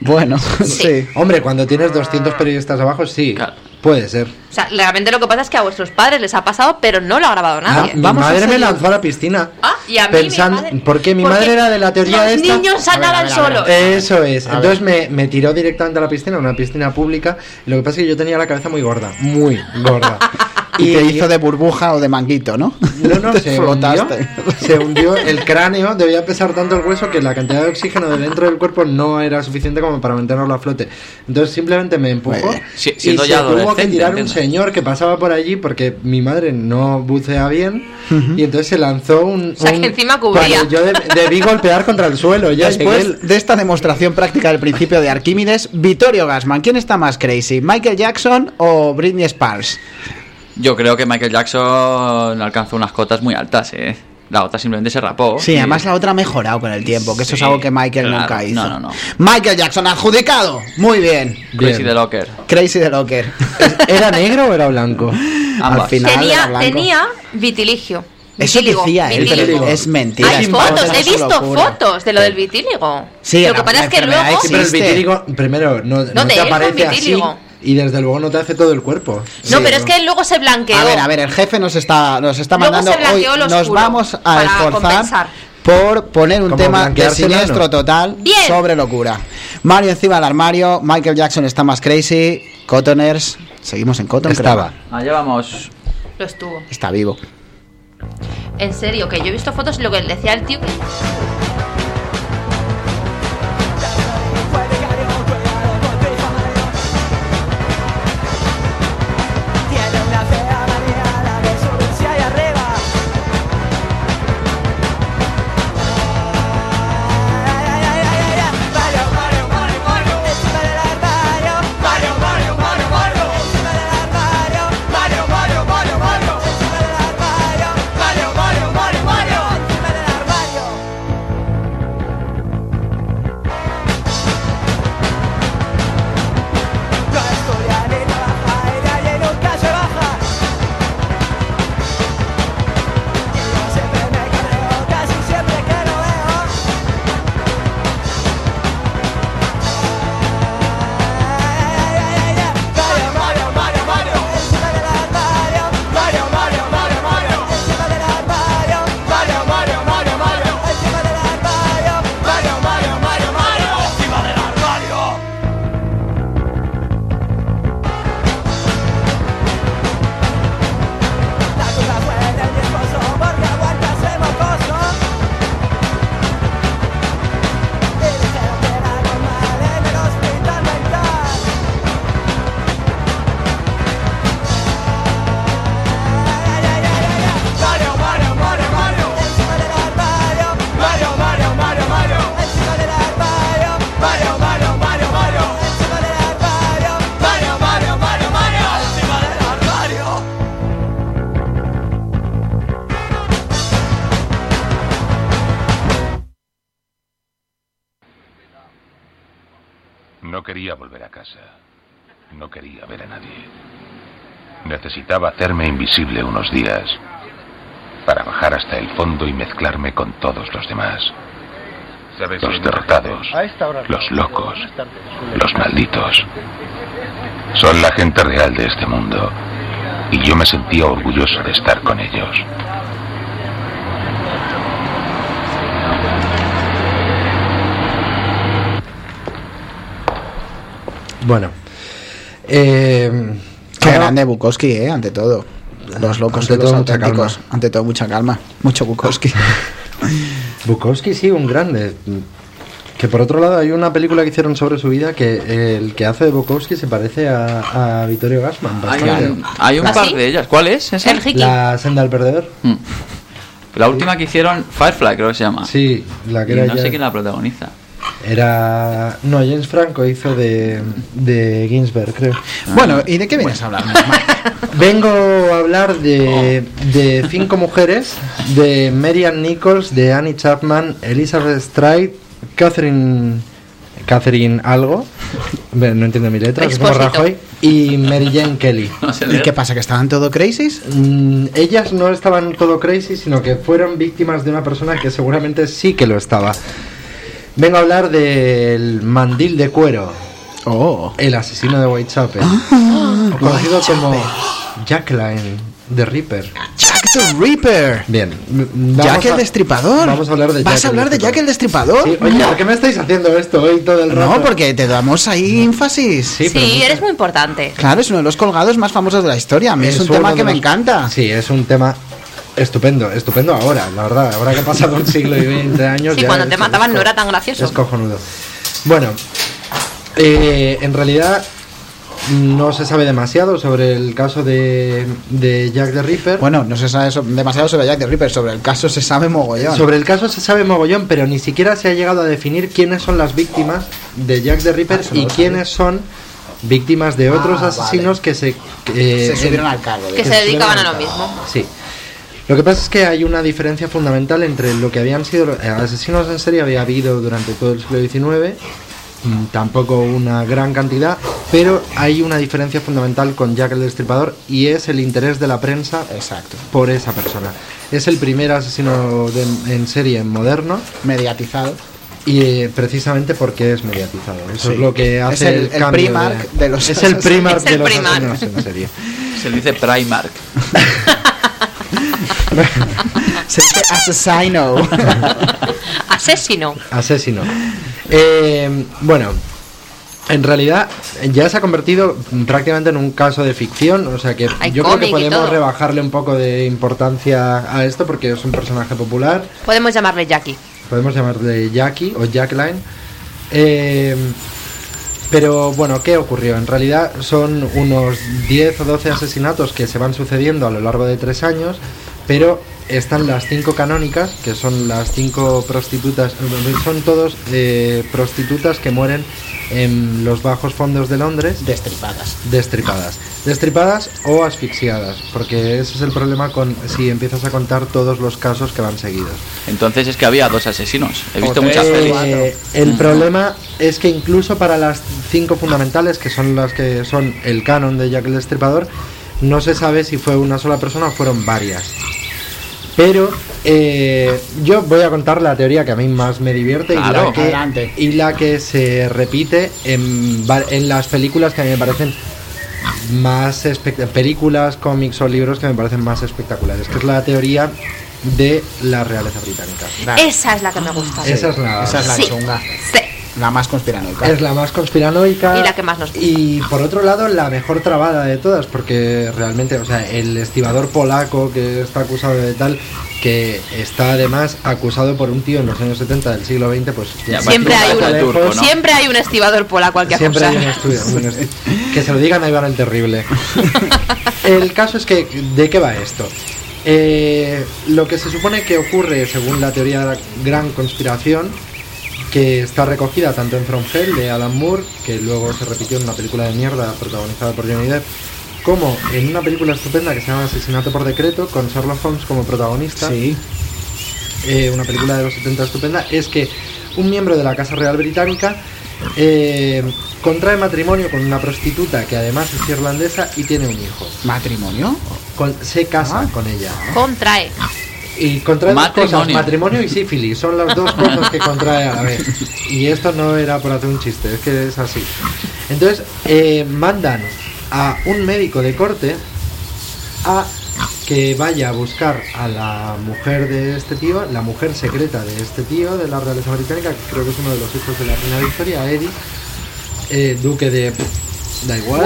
Bueno, sí. Hombre, cuando tienes 200 periodistas abajo, sí. Claro. Puede ser. O sea, realmente lo que pasa es que a vuestros padres les ha pasado, pero no lo ha grabado Ah, nadie. mi Vamos a madre me lanzó a la piscina. Ah, y a mí pensando, mi madre- porque mi madre era de la teoría los esta. niños ver, a ver, solos. Eso es. A Entonces me, me tiró directamente a la piscina, una piscina pública. Y lo que pasa es que yo tenía la cabeza muy gorda, muy gorda. [LAUGHS] Y te hizo de burbuja o de manguito, ¿no? No, no, [LAUGHS] se flotaste. hundió, se hundió el cráneo, debía pesar tanto el hueso que la cantidad de oxígeno de dentro del cuerpo no era suficiente como para mantenerlo a flote. Entonces simplemente me empujó. Si- y siendo se ya tuvo que tirar un entiendo. señor que pasaba por allí porque mi madre no bucea bien y entonces se lanzó un... O sea, que un- encima cubría. yo deb- debí golpear contra el suelo. Ya Después el- de esta demostración práctica del principio de Arquímedes, Vittorio Gassman, ¿quién está más crazy? ¿Michael Jackson o Britney Spears? Yo creo que Michael Jackson alcanzó unas cotas muy altas, eh. La otra simplemente se rapó. Sí, Y- además la otra ha mejorado con el tiempo, que eso es Sí, algo que Michael claro. nunca hizo. No, no, no. Michael Jackson adjudicado. Muy bien. Crazy the Locker. Crazy the Locker. ¿Era negro o era blanco? Ambas. Al final era Tenía, blanco. tenía vitiligio. Eso Vitíligo, decía él, pero es mentira. Hay es fotos, he visto locura. fotos de lo del vitíligo. Sí, lo que pasa es que luego. existe. Pero el vitíligo, primero, no, no de te con aparece así vitíligo. Y desde luego no te hace todo el cuerpo. No, Sí, pero es que luego se blanqueó. A ver, a ver, el jefe nos está, nos está Luego mandando se blanqueó hoy. lo Nos vamos a para esforzar compensar. por poner un Como tema de siniestro total Bien. sobre locura. Mario encima del armario, Michael Jackson está más crazy, Cottoners, seguimos en Cotton. Estaba. Allá vamos. Lo estuvo. Está vivo. En serio, que yo he visto fotos y lo que le decía el tío. que- Necesitaba hacerme invisible unos días para bajar hasta el fondo y mezclarme con todos los demás. Los derrotados, los locos, los malditos. Son la gente real de este mundo y yo me sentía orgulloso de estar con ellos. Bueno. Eh, Qué grande Bukowski, eh, ante todo. Los locos Ante y los todo, auténticos. Ante todo, mucha calma. Mucho Bukowski. [LAUGHS] Bukowski sí, un grande. Que por otro lado hay una película que hicieron sobre su vida que el que hace de Bukowski se parece a, a Vittorio Gassman. Hay, bastante. un- hay un ¿Ah, par sí? de ellas. ¿Cuál es esa? El Hiki. La senda del perdedor. Mm. La última que hicieron, Firefly creo que se llama. Sí, la que Y era no ya- sé quién la protagoniza. Era. No, James Franco hizo de, de Ginsberg, creo. Bueno, ¿y de qué vienes a hablar? [LAUGHS] Vengo a hablar de, de cinco mujeres: de Marian Nichols, de Annie Chapman, Elizabeth Stride, Catherine. Catherine algo, no entiendo mi letra, es como Expósito. Rajoy, y Mary Jane Kelly. ¿Y qué pasa? ¿Que estaban todo crazy? Mm, ellas no estaban todo crazy, sino que fueron víctimas de una persona que seguramente sí que lo estaba. Vengo a hablar del mandil de cuero, Oh. el asesino de Whitechapel, o conocido como Jacqueline the Ripper. Jack the Ripper. Bien, Jack el a- Destripador. Vamos a hablar de ¿Vas Jack a hablar de Jack el Destripador? Sí, oye, ¿por qué me estáis haciendo esto hoy todo el rato? No, porque te damos ahí énfasis. Sí, Sí, pero mucha- eres muy importante. Claro, es uno de los colgados más famosos de la historia. A mí es, un tema de que me encanta. Sí, es un tema estupendo, estupendo ahora, la verdad. Ahora que ha pasado un siglo y 20 años. Sí, ya cuando te mataban no era tan gracioso. Es cojonudo. Bueno, eh, en realidad no se sabe demasiado sobre el caso de, de Jack the Ripper. Bueno, no se sabe so- demasiado sobre Jack the Ripper. Sobre el caso se sabe mogollón. Sobre el caso se sabe mogollón, pero ni siquiera se ha llegado a definir quiénes son las víctimas de Jack the Ripper Ah, y quiénes son víctimas de otros Ah, asesinos que se, eh, se subieron al cargo. Que se dedicaban a lo mismo. Sí. Lo que pasa es que hay una diferencia fundamental entre lo que habían sido eh, asesinos en serie había habido durante todo el siglo XIX, mm, tampoco una gran cantidad, pero hay una diferencia fundamental con Jack el Destripador y es el interés de la prensa Exacto. por esa persona. Es el primer asesino de- en serie moderno Mediatizado. y eh, precisamente porque es mediatizado. Eso Sí. es lo que Es hace el- el, el cambio Primark de los Es el. Primark Es de los Primark. asesinos en serie. Se le dice Primark. [LAUGHS] Se dice asesino. Asesino. Asesino. Eh, bueno, en realidad ya se ha convertido prácticamente en un caso de ficción, o sea que Hay yo creo que podemos rebajarle un poco de importancia a esto porque es un personaje popular. Podemos llamarle Jackie. Podemos llamarle Jackie o Jackline. Eh, pero bueno, ¿qué ocurrió? En realidad son unos 10 o 12 asesinatos que se van sucediendo a lo largo de tres años, pero están las cinco canónicas, que son las cinco prostitutas, son todos eh, prostitutas que mueren en los bajos fondos de Londres Destripadas. destripadas. Destripadas o asfixiadas, porque ese es el problema con si empiezas a contar todos los casos que van seguidos. Entonces es que había dos asesinos. He visto muchas pelis. Eh, el problema es que incluso para las cinco fundamentales, que son las que son el canon de Jack el Destripador, no se sabe si fue una sola persona o fueron varias. Pero eh, yo voy a contar la teoría que a mí más me divierte y, la que, y la que se repite en, en las películas que a mí me parecen más películas, cómics o libros que me parecen más espectaculares, que es la teoría de la realeza británica. Esa es la que me gusta. Esa es la, Esa es la Sí. chunga. Sí. La más conspiranoica. es la más conspiranoica Y la que más nos gusta. y por otro lado la mejor trabada de todas porque realmente o sea el estibador polaco que está acusado de tal que está además acusado por un tío en los años 70 del siglo XX pues Ya, Siempre hay un turco, ¿no? Siempre hay un estibador polaco al que Siempre acusar. hay un estudio, un [LAUGHS] que se lo digan a Iván el Terrible. [LAUGHS] el caso es que, ¿de qué va esto? Eh, lo que se supone que ocurre, según la teoría de la gran conspiración, que está recogida tanto en From Hell de Alan Moore, que luego se repitió en una película de mierda protagonizada por Johnny Depp, como en una película estupenda que se llama Asesinato por Decreto, con Sherlock Holmes como protagonista Sí. eh, una película de los 70 estupenda, es que un miembro de la Casa Real Británica eh, contrae matrimonio con una prostituta que además es irlandesa y tiene un hijo. ¿Matrimonio? Con- se casa Ah. con ella. Contrae. Y contrae dos cosas, Matrimonio. matrimonio y sífilis, son las dos cosas que contrae a la vez. Y esto no era por hacer un chiste, es que es así. Entonces, eh, mandan a un médico de corte a que vaya a buscar a la mujer de este tío, la mujer secreta de este tío de la realeza británica, que creo que es uno de los hijos de la reina Victoria, Eddie, eh, duque de... Da igual.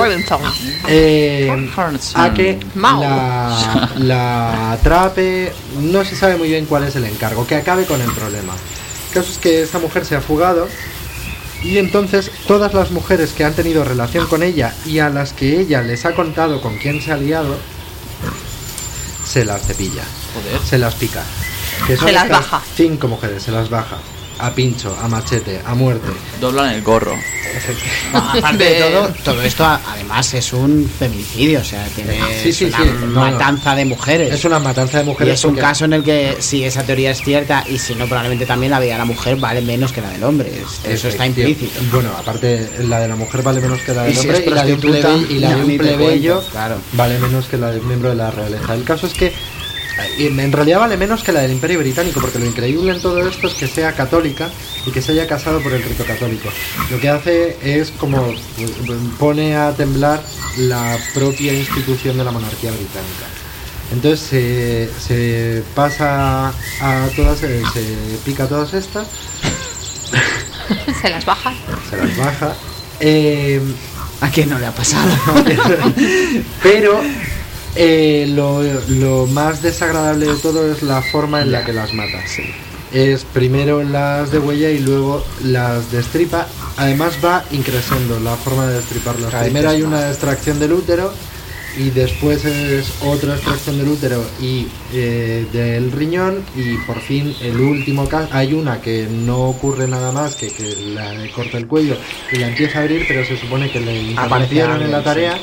Eh, a que la, la atrape, no se sabe muy bien cuál es el encargo, que acabe con el problema. El caso es que esta mujer se ha fugado y entonces todas las mujeres que han tenido relación con ella y a las que ella les ha contado con quién se ha liado, se las cepilla, Joder. se las pica. Que son Se las baja. Cinco mujeres, se las baja. A pincho, a machete, a muerte. Doblan el gorro. No, aparte de De- [LAUGHS] todo, todo esto además es un feminicidio, o sea, tiene Sí, sí, es una sí, no, no. matanza de mujeres. Es una matanza de y mujeres. es un porque- caso en el que si esa teoría es cierta y si no, probablemente también la vida de la mujer vale menos que la del hombre. Es- Eso está implícito. Bueno, aparte, la de la mujer vale menos que la del Y si hombre es y la de un, y la de plebeyo cuento, [LAUGHS] claro. vale menos que la de un miembro de la realeza. El caso es que y en realidad vale menos que la del Imperio Británico, porque lo increíble en todo esto es que sea católica y que se haya casado por el rito católico. Lo que hace es como pues, pone a temblar la propia institución de la monarquía británica. Entonces se, se pasa a todas, se pica todas estas [LAUGHS] Se las baja. se las baja. Eh, ¿A quién no le ha pasado? [LAUGHS] [LAUGHS] pero eh, lo, lo más desagradable de todo es la forma en la que las mata. Es primero las de huella y luego las destripa. Además va increciendo la forma de destriparlas. Primero hay una extracción del útero y después es otra extracción del útero y eh, del riñón y por fin el último caso hay una que no ocurre nada más que que la corta el cuello y la empieza a abrir pero se supone que le interrumpieron en la tarea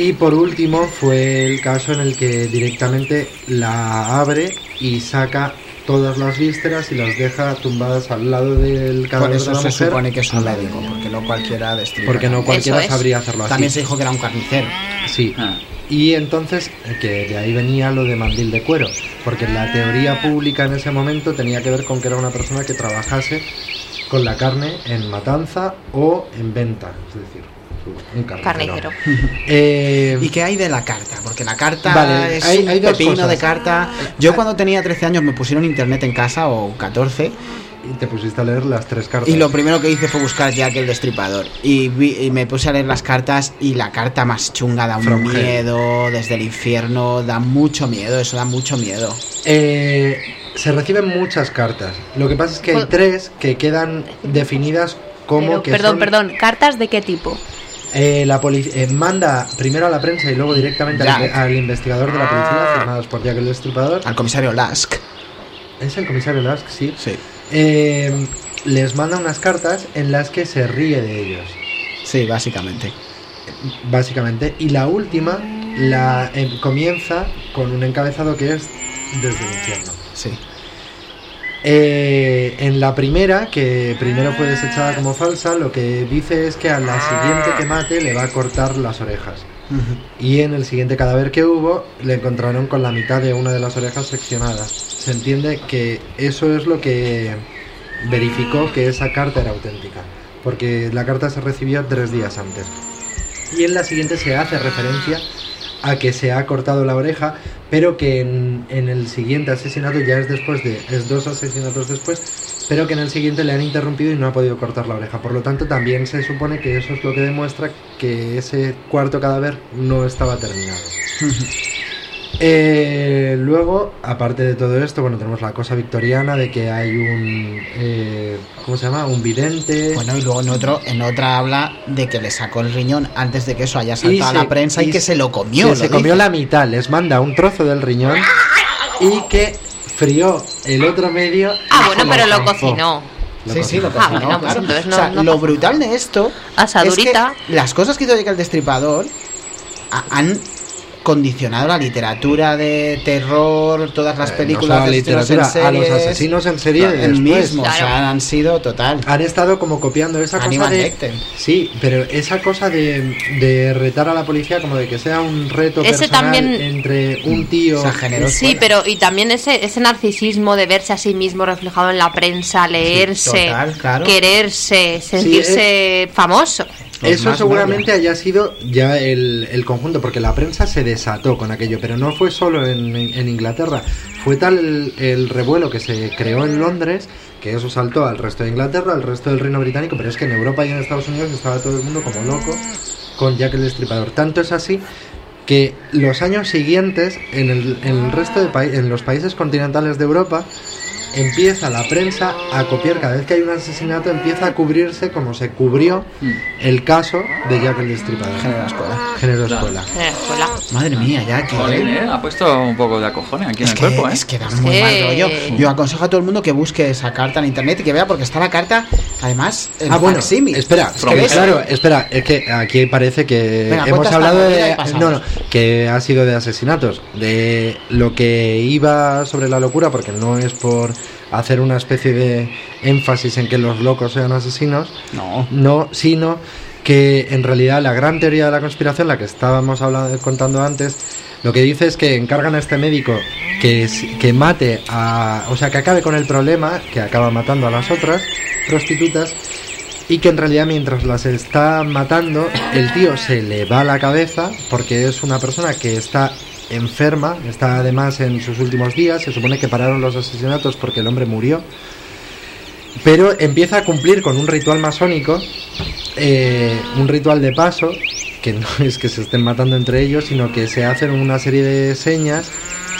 y por último fue el caso en el que directamente la abre y saca todas las vísceras y las deja tumbadas al lado del Por cadáver de eso la se mujer, supone que es un médico, de porque no cualquiera porque no cualquiera es. sabría hacerlo así También se dijo que era un carnicero. Sí. Ah. Y entonces, que de ahí venía lo de mandil de cuero, porque la teoría pública en ese momento tenía que ver con que era una persona que trabajase con la carne en matanza o en venta, es decir, un carnicero. Carnicero. [LAUGHS] Eh, ¿Y qué hay de la carta? Porque la carta Vale, es hay- un hay pepino cosas. de carta. Yo cuando tenía 13 años me pusieron internet en casa, o 14, y te pusiste a leer las tres cartas. y lo primero que hice fue buscar Jack el Destripador. Y, vi- y me puse a leer las cartas y la carta más chunga da un From hell. miedo, desde el infierno, da mucho miedo, eso da mucho miedo. Eh, se reciben muchas cartas. Lo que pasa es que hay Pues- tres que quedan definidas como Pero, que perdón, son- perdón. ¿Cartas de qué tipo? Eh, la policía manda primero a la prensa y luego directamente al, investigador de la policía, firmados por Jack el Destripador. Al comisario Lask. Es el comisario Lask, sí. Sí. Eh, les manda unas cartas en las que se ríe de ellos, Sí, básicamente. básicamente. Y la última la em, comienza con un encabezado que es desde el infierno. Sí. Eh, en la primera, que primero fue desechada como falsa, lo que dice es que a la siguiente que mate le va a cortar las orejas. Y en el siguiente cadáver que hubo, le encontraron con la mitad de una de las orejas seccionadas. Se entiende que eso es lo que verificó que esa carta era auténtica. Porque la carta se recibió tres días antes. Y en la siguiente se hace referencia a que se ha cortado la oreja, pero que en, en el siguiente asesinato ya es después de, es dos asesinatos después, pero que en el siguiente le han interrumpido y no ha podido cortar la oreja. Por lo tanto, también se supone que eso es lo que demuestra que ese cuarto cadáver no estaba terminado. [LAUGHS] Eh, luego, aparte de todo esto, bueno, tenemos la cosa victoriana de que hay un, eh, ¿cómo se llama? Un vidente. Bueno, y luego en otro, en otra habla de que le sacó el riñón antes de que eso haya saltado a la prensa y, que se lo comió. que lo se comió la mitad, les manda un trozo del riñón y que frió el otro medio. Ah, bueno, pero lo cocinó. Lo Sí, sí, lo cocinó. Ah, cocinó, bueno, pues claro. entonces no- o sea, no lo brutal de esto Asadurita. es que las cosas que hizo el Destripador ha- han condicionado la literatura de terror, todas las Eh, no películas de literatura, en a los asesinos en serie el mismo, o Claro. sea, han sido total. Han estado como copiando esa cosa Hannibal de... Sí, pero esa cosa de, de retar a la policía como de que sea un reto Ese personal también- entre un tío... O sea, generoso. Sí, pero y también ese, ese narcisismo de verse a sí mismo reflejado en la prensa, leerse, total, claro. quererse, sentirse famoso. Eso seguramente haya sido ya el, el conjunto, porque la prensa se desató con aquello, pero no fue solo en, en Inglaterra. Fue tal el, el revuelo que se creó en Londres que eso saltó al resto de Inglaterra, al resto del Reino Británico, pero es que en Europa y en Estados Unidos estaba todo el mundo como loco con Jack el Destripador. Tanto es así que los años siguientes en el, en el resto de países, en los países continentales de Europa, empieza la prensa a copiar, cada vez que hay un asesinato, empieza a cubrirse como se cubrió el caso de Jack el Destripador. Género escuela. Género escuela. Eh, hola. Madre mía, ya que. Jolín, ¿eh? Ha puesto un poco de acojones aquí en el cuerpo, ¿eh? es que da muy Sí. mal rollo. Yo aconsejo a todo el mundo que busque esa carta en internet y que vea porque está la carta, además, en Ah, bueno, facsímil. espera, Es que ves- claro, espera, es que aquí parece que Venga, hemos hablado de no, no, que ha sido de asesinatos, de lo que iba sobre la locura, porque no es por hacer una especie de énfasis en que los locos sean asesinos, No. no, sino que en realidad la gran teoría de la conspiración, la que estábamos hablando, contando antes, lo que dice es que encargan a este médico que, que mate a. O sea, que acabe con el problema, que acaba matando a las otras prostitutas, y que en realidad mientras las está matando, el tío se le va la cabeza, porque es una persona que está enferma, está además en sus últimos días, se supone que pararon los asesinatos porque el hombre murió. Pero empieza a cumplir con un ritual masónico, eh, un ritual de paso, que no [LAUGHS] es que se estén matando entre ellos, sino que se hacen una serie de señas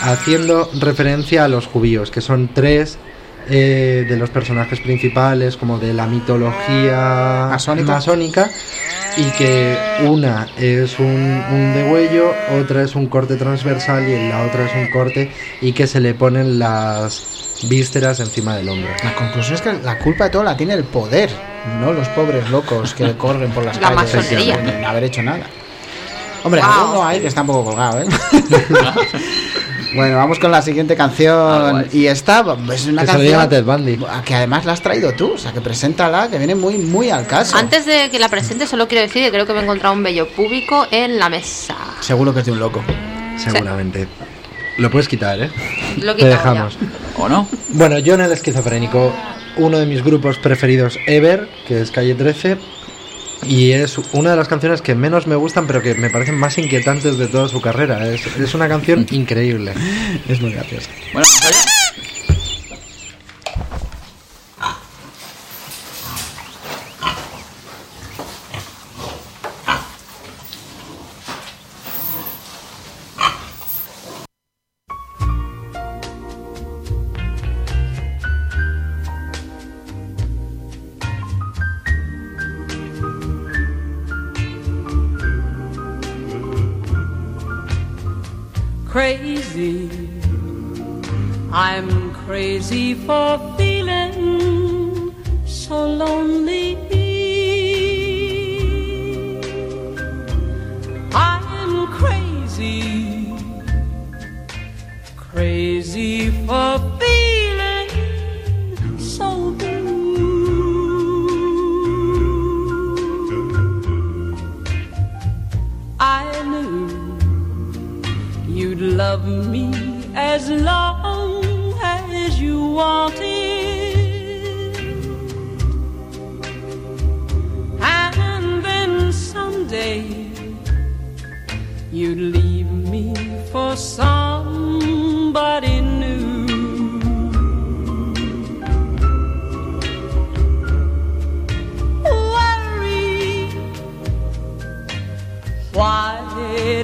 haciendo referencia a los judíos, que son tres eh, de los personajes principales, como de la mitología Masónica. Y que una es un, un degüello, otra es un corte transversal y la otra es un corte y que se le ponen las vísceras encima del hombro. La conclusión es que la culpa de todo la tiene el poder, no los pobres locos que [LAUGHS] corren por las La calles masonería. sin haber hecho nada. Hombre, Wow. alguno hay que está un poco colgado, ¿eh? [LAUGHS] [LAUGHS] bueno, vamos con la siguiente canción. Y esta es una Que canción Ted Bundy. que además la has traído tú, o sea, que preséntala, que viene muy, muy al caso. Antes de que la presente, solo quiero decir que creo que me he encontrado un bello público en la mesa. Seguro que es de un loco. Seguramente. Lo puedes quitar, ¿eh? Lo Te dejamos. ¿O no? Bueno, yo en el esquizofrénico, uno de mis grupos preferidos ever, que es Calle 13, y es una de las canciones que menos me gustan, pero que me parecen más inquietantes de toda su carrera. Es, una canción increíble. [LAUGHS] Es muy gracioso. Bueno, ¿vamos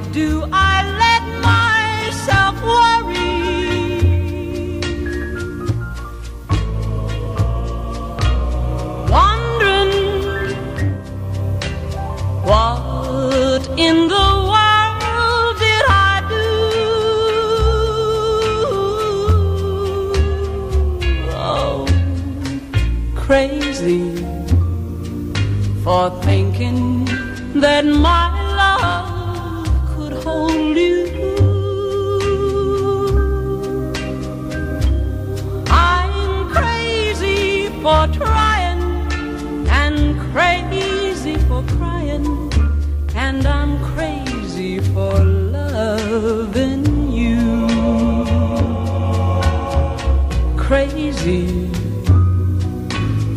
do I let myself worry? Wondering what in the world did I do? Oh, crazy for thinking that my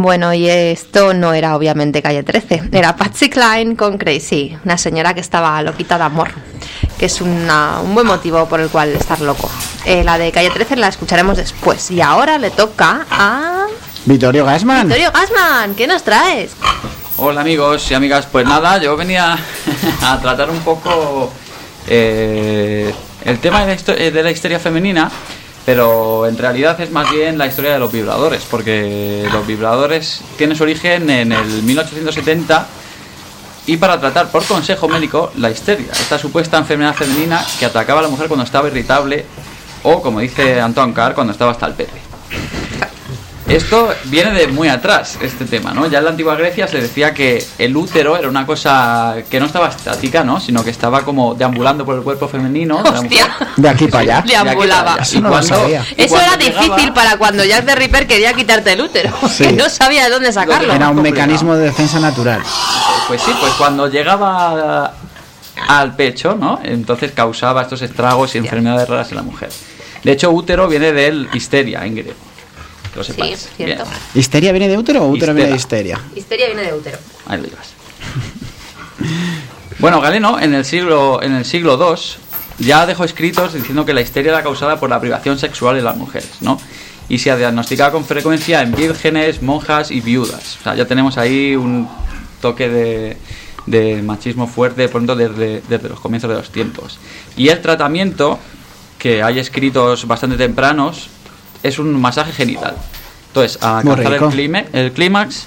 Bueno, y esto no era obviamente calle 13, era Patsy Cline con Crazy, una señora que estaba loquita de amor, que es una- un buen motivo por el cual estar loco. Eh, la de calle 13 la escucharemos después. Y ahora le toca a Vittorio Gassman. Vittorio Gassman, ¿qué nos traes? Hola amigos y amigas, pues nada, yo venía [LAUGHS] a tratar un poco eh, el tema de la, eh, de la histeria femenina, pero en realidad es más bien la historia de los vibradores, porque los vibradores tienen su origen en el 1870 y para tratar por consejo médico la histeria, esta supuesta enfermedad femenina que atacaba a la mujer cuando estaba irritable o, como dice Antoine Carr, cuando estaba hasta el pepe. Esto viene de muy atrás, este tema, ¿no? Ya en la antigua Grecia se decía que el útero era una cosa que no estaba estática, ¿no? Sino que estaba como deambulando por el cuerpo femenino. de la mujer. De aquí para allá. [LAUGHS] De aquí para Deambulaba. allá. Eso no lo sabía. Eso era llegaba- difícil para cuando Jack the Ripper quería quitarte el útero, [LAUGHS] Sí. que no sabía de dónde sacarlo. Era un mecanismo de defensa natural. Pues sí, pues cuando llegaba al pecho, ¿no? Entonces causaba estos estragos y enfermedades raras en la mujer. De hecho, útero viene del histeria en griego. Que lo Sí, es cierto. Bien, ¿Histeria viene de útero o útero viene de histeria? Histeria viene de útero. ahí lo llevas. Bueno, Galeno en el siglo en el siglo II ya dejó escritos diciendo que la histeria era causada por la privación sexual de las mujeres, ¿no? Y se diagnosticaba con frecuencia en vírgenes, monjas y viudas. O sea, ya tenemos ahí un toque de, de machismo fuerte pronto desde, desde los comienzos de los tiempos. Y el tratamiento, que hay escritos bastante tempranos, es un masaje genital. Entonces, al alcanzar el, clímax- el clímax,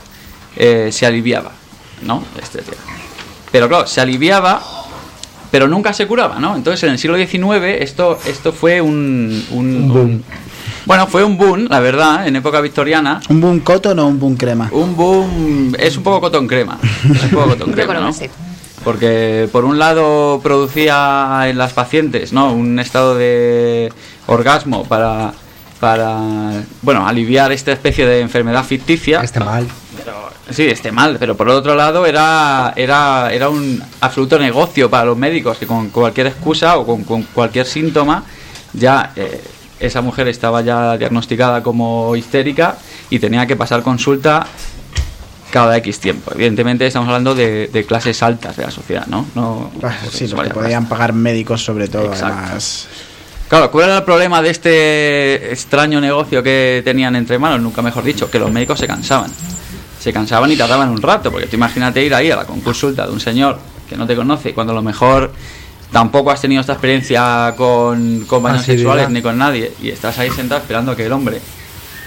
eh, se aliviaba, ¿no? Este tema. Pero claro, se aliviaba, pero nunca se curaba, ¿no? Entonces, en el siglo XIX, esto, esto fue un, un- un- Bueno, fue un boom, la verdad, en época victoriana. ¿Un boom cotton o un boom crema? Un boom. Es un poco cotón crema. Es un poco cotón Yo crema. Porque por un lado producía en las pacientes, ¿no? Un estado de orgasmo para para bueno aliviar esta especie de enfermedad ficticia Este mal. Sí, esté mal, pero por otro lado era, era, era un absoluto negocio para los médicos que con cualquier excusa o con, con cualquier síntoma ya eh, esa mujer estaba ya diagnosticada como histérica y tenía que pasar consulta cada X tiempo. Evidentemente estamos hablando de, de clases altas de la sociedad, ¿no? no Ah, Sí, eso lo que vaya podían pagar médicos sobre todo, Exacto. además. Claro, ¿cuál era el problema de este extraño negocio que tenían entre manos? Nunca mejor dicho, que los médicos se cansaban. Se cansaban y tardaban un rato, porque tú imagínate ir ahí a la consulta de un señor que no te conoce, cuando a lo mejor tampoco has tenido esta experiencia con, con baños Asiduidad. sexuales ni con nadie, y estás ahí sentado esperando que el hombre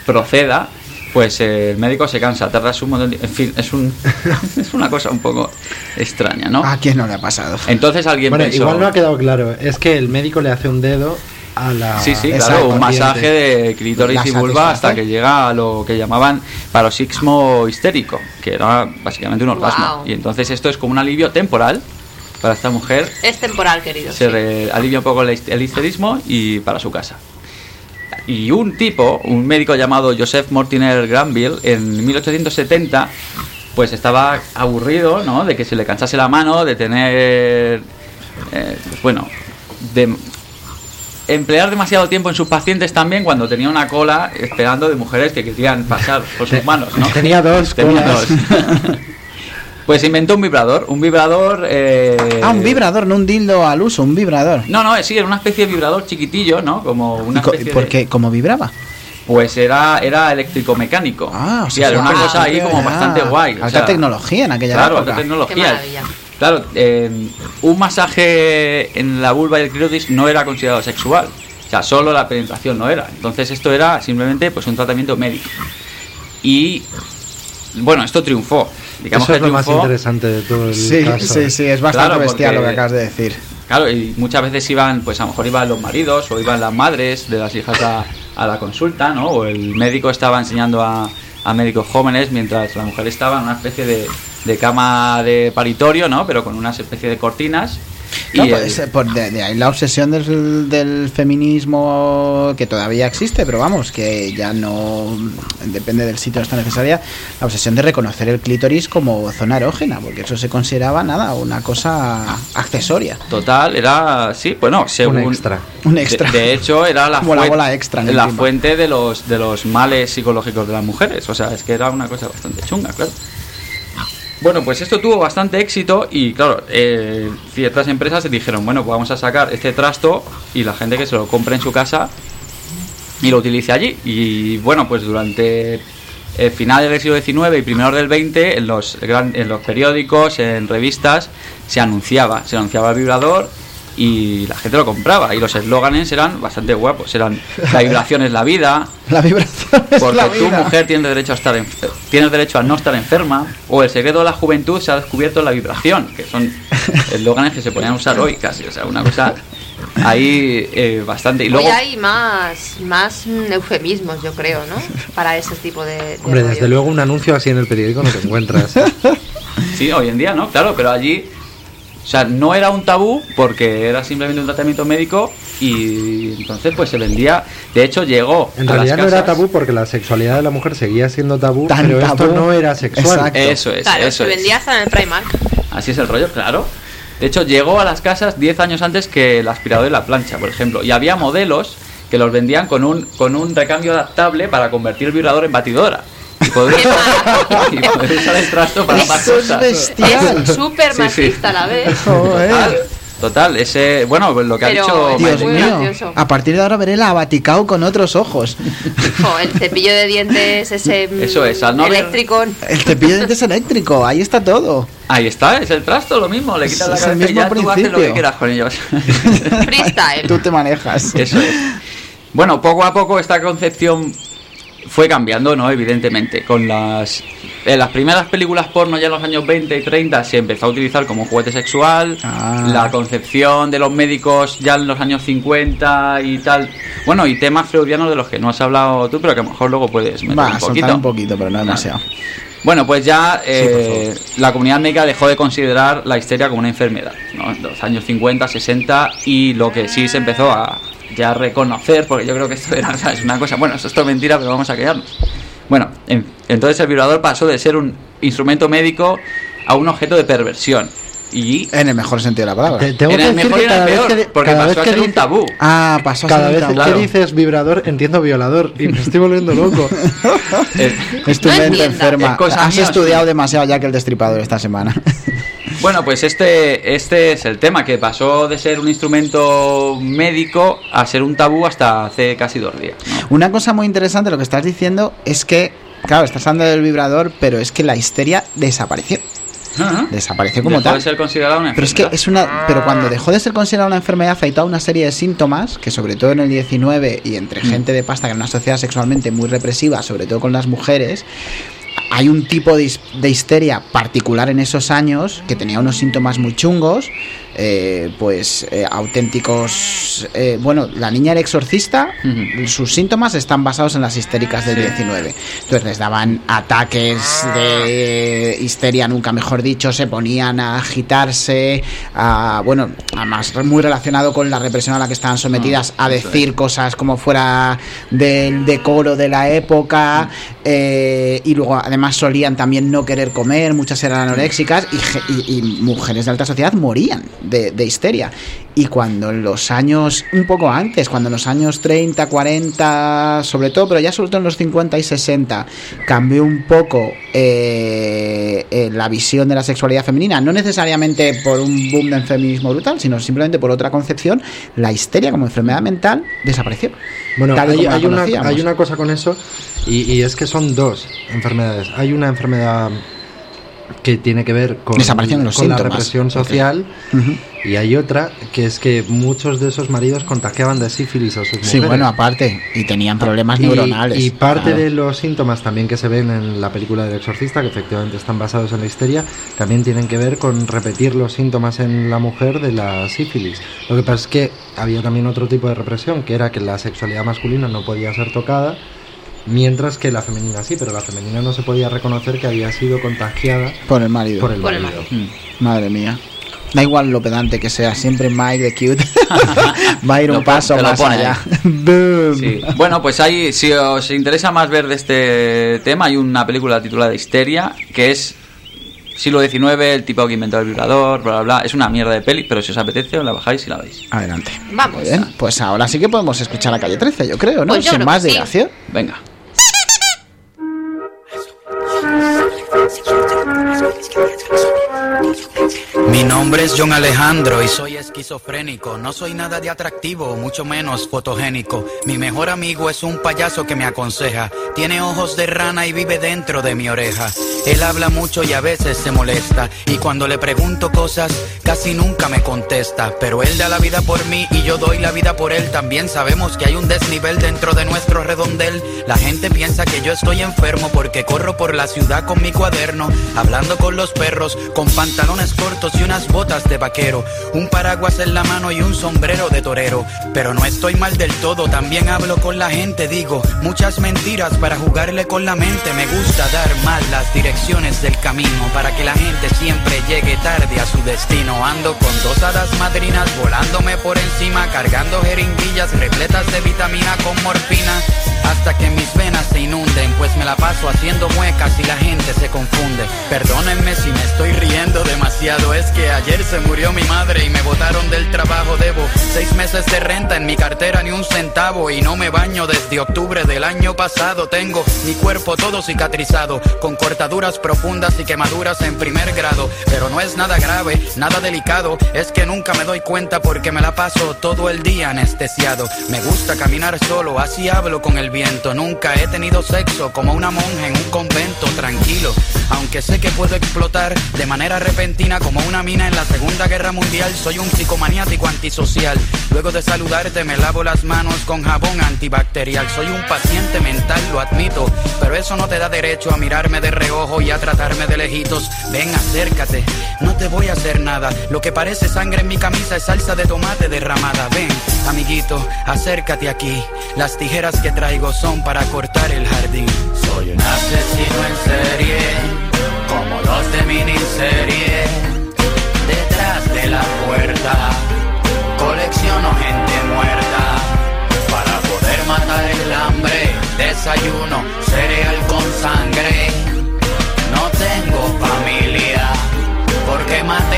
proceda, pues el médico se cansa, tardas un montón de... En fin, es, un, [LAUGHS] es una cosa un poco extraña, ¿no? ¿A quién no le ha pasado? Entonces alguien Bueno, pensó... igual no ha quedado claro. Es que el médico le hace un dedo a la. Sí, sí, claro, un masaje de clítoris y vulva hasta que llega a lo que llamaban paroxismo histérico, que era básicamente un orgasmo. Y entonces esto es como un alivio temporal para esta mujer, Es temporal, querido. se sí. alivia un poco el, el histerismo y para su casa. Y un tipo, un médico llamado Joseph Mortimer Granville, en 1870, pues estaba aburrido, ¿no? De que se le cansase la mano, de tener, eh, pues bueno, de emplear demasiado tiempo en sus pacientes también cuando tenía una cola esperando de mujeres que querían pasar por sus manos, ¿no? Tenía dos Tenía colas. dos. [LAUGHS] pues inventó un vibrador, un vibrador... eh, Ah, un vibrador, no un dildo al uso, un vibrador. No, no, sí, era una especie de vibrador chiquitillo, ¿no? Como una ¿Y co- especie ¿Por de- qué? ¿Cómo vibraba? Pues era, era eléctrico-mecánico. Ah, o Sí, sea, era una alta cosa ahí como tecnología. bastante guay. o Alta sea, tecnología en aquella Claro, época. alta tecnología. Qué maravilla. Claro, eh, un masaje en la vulva y el clítoris no era considerado sexual. O sea, solo la penetración no era. Entonces esto era simplemente pues un tratamiento médico. Y bueno, esto triunfó. Digamos Eso es que lo más interesante de todo el Sí, caso. sí, sí, es bastante Claro, bestial lo que porque- acabas de decir. Claro, y muchas veces iban, pues a lo mejor iban los maridos o iban las madres de las hijas a, a la consulta, ¿no? O el médico estaba enseñando a, a médicos jóvenes mientras la mujer estaba en una especie de, de cama de paritorio, ¿no? Pero con una especie de cortinas Y No, pues, eh, por de, de ahí la obsesión del, del feminismo que todavía existe, pero vamos, que ya no depende del sitio está necesaria, la obsesión de reconocer el clítoris como zona erógena, porque eso se consideraba nada, una cosa accesoria. Total, era, sí, bueno, según... extra. Un extra. De, de hecho, era la, Como la fuen- bola extra en el la fuente de los, de los males psicológicos de las mujeres. O sea, es que era una cosa bastante chunga, claro. Bueno, pues esto tuvo bastante éxito y claro, eh, ciertas empresas se dijeron, bueno, pues vamos a sacar este trasto y la gente que se lo compre en su casa y lo utilice allí. Y bueno, pues durante el final del siglo XIX y primeros del XX, en los, gran- en los periódicos, en revistas, se anunciaba, se anunciaba el vibrador y la gente lo compraba. Y los eslóganes eran bastante guapos, eran la vibración es la vida, [LAUGHS] La vibración es porque la tu vida. mujer tiene derecho a estar tienes derecho a no estar enferma o el secreto de la juventud se ha descubierto en la vibración que son [LAUGHS] eslóganes que se podían usar hoy casi o sea una cosa ahí eh, bastante y luego Hoy hay más, más eufemismos, yo creo, ¿no? Para ese tipo de. de Hombre, rollo. desde luego un anuncio así en el periódico no te encuentras. [LAUGHS] sí hoy en día no claro pero allí o sea no era un tabú porque era simplemente un tratamiento médico y entonces pues se vendía de hecho llegó En a las realidad no era tabú porque la sexualidad de la mujer seguía siendo tabú, Tan pero esto no era sexual. Exacto. eso es Claro, eso se es. vendía hasta en el Primark. Así es el rollo, claro. De hecho, llegó a las casas 10 años antes que el aspirador y la plancha, por ejemplo. Y había modelos que los vendían con un, con un recambio adaptable para convertir el vibrador en batidora. Y poder, y poder usar el trasto para más Eso es cosas. bestial. [LAUGHS] Es súper Sí, sí. machista a la vez. Joder. Total, ese, bueno, pues lo que Pero, ha dicho Dios mío, a partir de ahora veré la Vaticao con otros ojos. Jo, el cepillo de dientes, ese mm, Eso es, al no ver- eléctrico. El cepillo de dientes eléctrico, ahí está todo. Ahí está, es el trasto, lo mismo, le quitas la Es el cabeza y mismo ya tú haces lo principio. que quieras con ellos. Freestyle. Tú te manejas. Eso es. Bueno, poco a poco esta concepción fue cambiando, ¿no? Evidentemente. Con las. En las primeras películas porno ya en los años 20 y 30 se empezó a utilizar como juguete sexual. Ah. La concepción de los médicos ya en los años 50 y tal. Bueno, y temas freudianos de los que no has hablado tú, pero que a lo mejor luego puedes meter Va, un poquito. un poquito, pero no demasiado. Bueno, pues ya eh, la comunidad médica dejó de considerar la histeria como una enfermedad, ¿no? En los años 50, 60 y lo que sí se empezó a ya reconocer, porque yo creo que esto era [LAUGHS] ¿sabes? una cosa, bueno, esto es mentira, pero vamos a quedarnos. Bueno, en- entonces el vibrador pasó de ser un instrumento médico a un objeto de perversión. Y En el mejor sentido de la palabra. Te- tengo en que el decir mejor y que en el cada vez peor, que, porque cada pasó vez a que ser un dice- tabú. Ah, pasó a Cada ser vez un tabú. Claro. que dices vibrador entiendo violador [LAUGHS] y me estoy volviendo loco. [LAUGHS] Es tu No mente entienda. enferma. Es Has estudiado sí. demasiado ya que el destripador esta semana. Bueno, pues este, este es el tema, que pasó de ser un instrumento médico a ser un tabú hasta hace casi dos días. ¿no? Una cosa muy interesante lo que estás diciendo es que, claro, estás hablando del vibrador, pero es que la histeria desapareció. Desapareció como Dejó tal. de ser considerada una Pero es que es una. Pero cuando dejó de ser considerada una enfermedad, afectó a una serie de síntomas que, sobre todo en el 19 y entre Mm. gente de pasta, que era una sociedad sexualmente muy represiva, sobre todo con las mujeres, hay un tipo de, de histeria particular en esos años que tenía unos síntomas muy chungos. Eh, pues eh, auténticos. eh, bueno, la niña era exorcista, sus síntomas están basados en las histéricas del Sí. 19. Entonces les daban ataques de histeria, nunca mejor dicho, se ponían a agitarse, a, bueno, además muy relacionado con la represión a la que estaban sometidas, a Ah, eso decir cosas como fuera del decoro de la época, eh, y luego además solían también no querer comer, muchas eran anoréxicas, y, ge- y- y mujeres de alta sociedad morían de, de histeria. Y cuando en los años, un poco antes, cuando en los años 30, 40, sobre todo, pero ya sobre todo en los 50 y 60, cambió un poco eh, eh, la visión de la sexualidad femenina, no necesariamente por un boom del feminismo brutal, sino simplemente por otra concepción, la histeria como enfermedad mental desapareció. Bueno, hay, una, hay una cosa con eso y, y es que son dos enfermedades. Hay una enfermedad que tiene que ver con, Desaparecieron los con la represión social y hay otra que es que muchos de esos maridos contagiaban de sífilis a sus mujeres. Sí, bueno, aparte, y tenían problemas Y- neuronales. Y, parte claro. de los síntomas también que se ven en la película del exorcista, que efectivamente están basados en la histeria, también tienen que ver con repetir los síntomas en la mujer de la sífilis. Lo que pasa es que había también otro tipo de represión, que era que la sexualidad masculina no podía ser tocada, mientras que la femenina sí, pero la femenina no se podía reconocer que había sido contagiada Por el marido. por el Por el marido. Mm. Madre mía. Da igual lo pedante que sea, siempre Mike the Cute [LAUGHS] va a ir un paso más allá. ahí. [LAUGHS] Boom. Sí. Bueno, pues hay, si os interesa más ver de este tema, hay una película titulada Histeria, que es siglo XIX, el tipo que inventó el vibrador, bla, bla, bla. Es una mierda de peli, pero si os apetece, os la bajáis y la veis. Adelante. Vamos. Muy bien, pues ahora sí que podemos escuchar a calle 13, yo creo, ¿no? Pues yo Sin creo más que sí. Dilación. Venga. Mi nombre es John Alejandro y soy esquizofrénico. No soy nada de atractivo, mucho menos fotogénico. Mi mejor amigo es un payaso que me aconseja. Tiene ojos de rana y vive dentro de mi oreja. Él habla mucho y a veces se molesta. Y cuando le pregunto cosas, casi nunca me contesta. Pero él da la vida por mí y yo doy la vida por él. También sabemos que hay un desnivel dentro de nuestro redondel. La gente piensa que yo estoy enfermo porque corro por la ciudad con mi cuaderno, hablando con los perros, con pantalones cortos y unas botas de vaquero, un paraguas en la mano y un sombrero de torero. Pero no estoy mal del todo, también hablo con la gente, digo muchas mentiras para jugarle con la mente. Me gusta dar mal las direcciones del camino para que la gente siempre llegue tarde a su destino. Ando con dos hadas madrinas volándome por encima, cargando jeringuillas repletas de vitamina con morfina. Hasta que mis venas se inunden, pues me la paso haciendo muecas y la gente se confunde. Perdónenme si me es que ayer se murió mi madre y me botaron del trabajo. Debo seis meses de renta en mi cartera, ni un centavo, y no me baño desde octubre del año pasado. Tengo mi cuerpo todo cicatrizado, con cortaduras profundas y quemaduras en primer grado. Pero no es nada grave, nada delicado, es que nunca me doy cuenta porque me la paso todo el día anestesiado. Me gusta caminar solo, así hablo con el viento. Nunca he tenido sexo como una monja en un convento tranquilo. Aunque sé que puedo explotar de manera repentina como una mina en la Segunda Guerra Mundial, soy un psicomaniático antisocial. Luego de saludarte me lavo las manos con jabón antibacterial. Soy un paciente mental, lo admito, pero eso no te da derecho a mirarme de reojo y a tratarme de lejitos. Ven, acércate, no te voy a hacer nada. Lo que parece sangre en mi camisa es salsa de tomate derramada. Ven, amiguito, acércate aquí. Las tijeras que traigo son para cortar el jardín. Soy un asesino en serie, los de miniserie. Detrás de la puerta, colecciono gente muerta. Para poder matar el hambre, desayuno cereal con sangre. No tengo familia, porque maté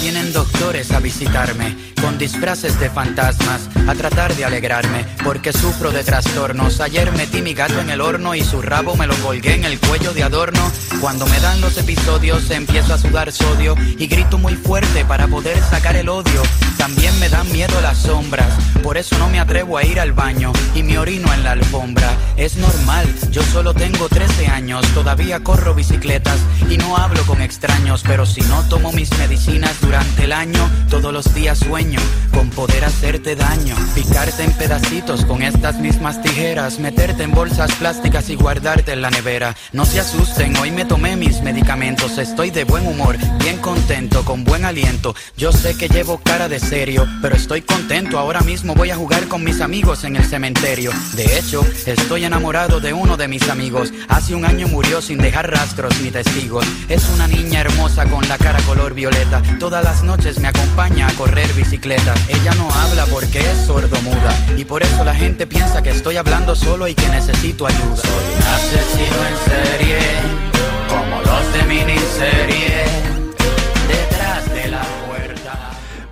vienen doctores a visitarme con disfraces de fantasmas a tratar de alegrarme porque sufro de trastornos. Ayer metí mi gato en el horno y su rabo me lo colgué en el cuello de adorno. Cuando me dan los episodios empiezo a sudar sodio y grito muy fuerte para poder sacar el odio. También me dan miedo las sombras, por eso no me atrevo a ir al baño y me orino en la alfombra. Es normal, yo solo tengo 13 años, todavía corro bicicletas y no hablo con extraños, pero si no tomo mis medicinas durante el año, todos los días sueño con poder hacerte daño, picarte en pedacitos con estas mismas tijeras, meterte en bolsas plásticas y guardarte en la nevera. No se asusten, hoy me tomé mis medicamentos, estoy de buen humor, bien contento, con buen aliento. Yo sé que llevo cara de serio, pero estoy contento. Ahora mismo voy a jugar con mis amigos en el cementerio. De hecho, estoy enamorado de uno de mis amigos. Hace un año murió sin dejar rastros ni testigos. Es una niña hermosa con la cara color violeta. Todas las noches me acompaña a correr bicicleta. Ella no habla porque es sordomuda. Y por eso la gente piensa que estoy hablando solo y que necesito ayuda.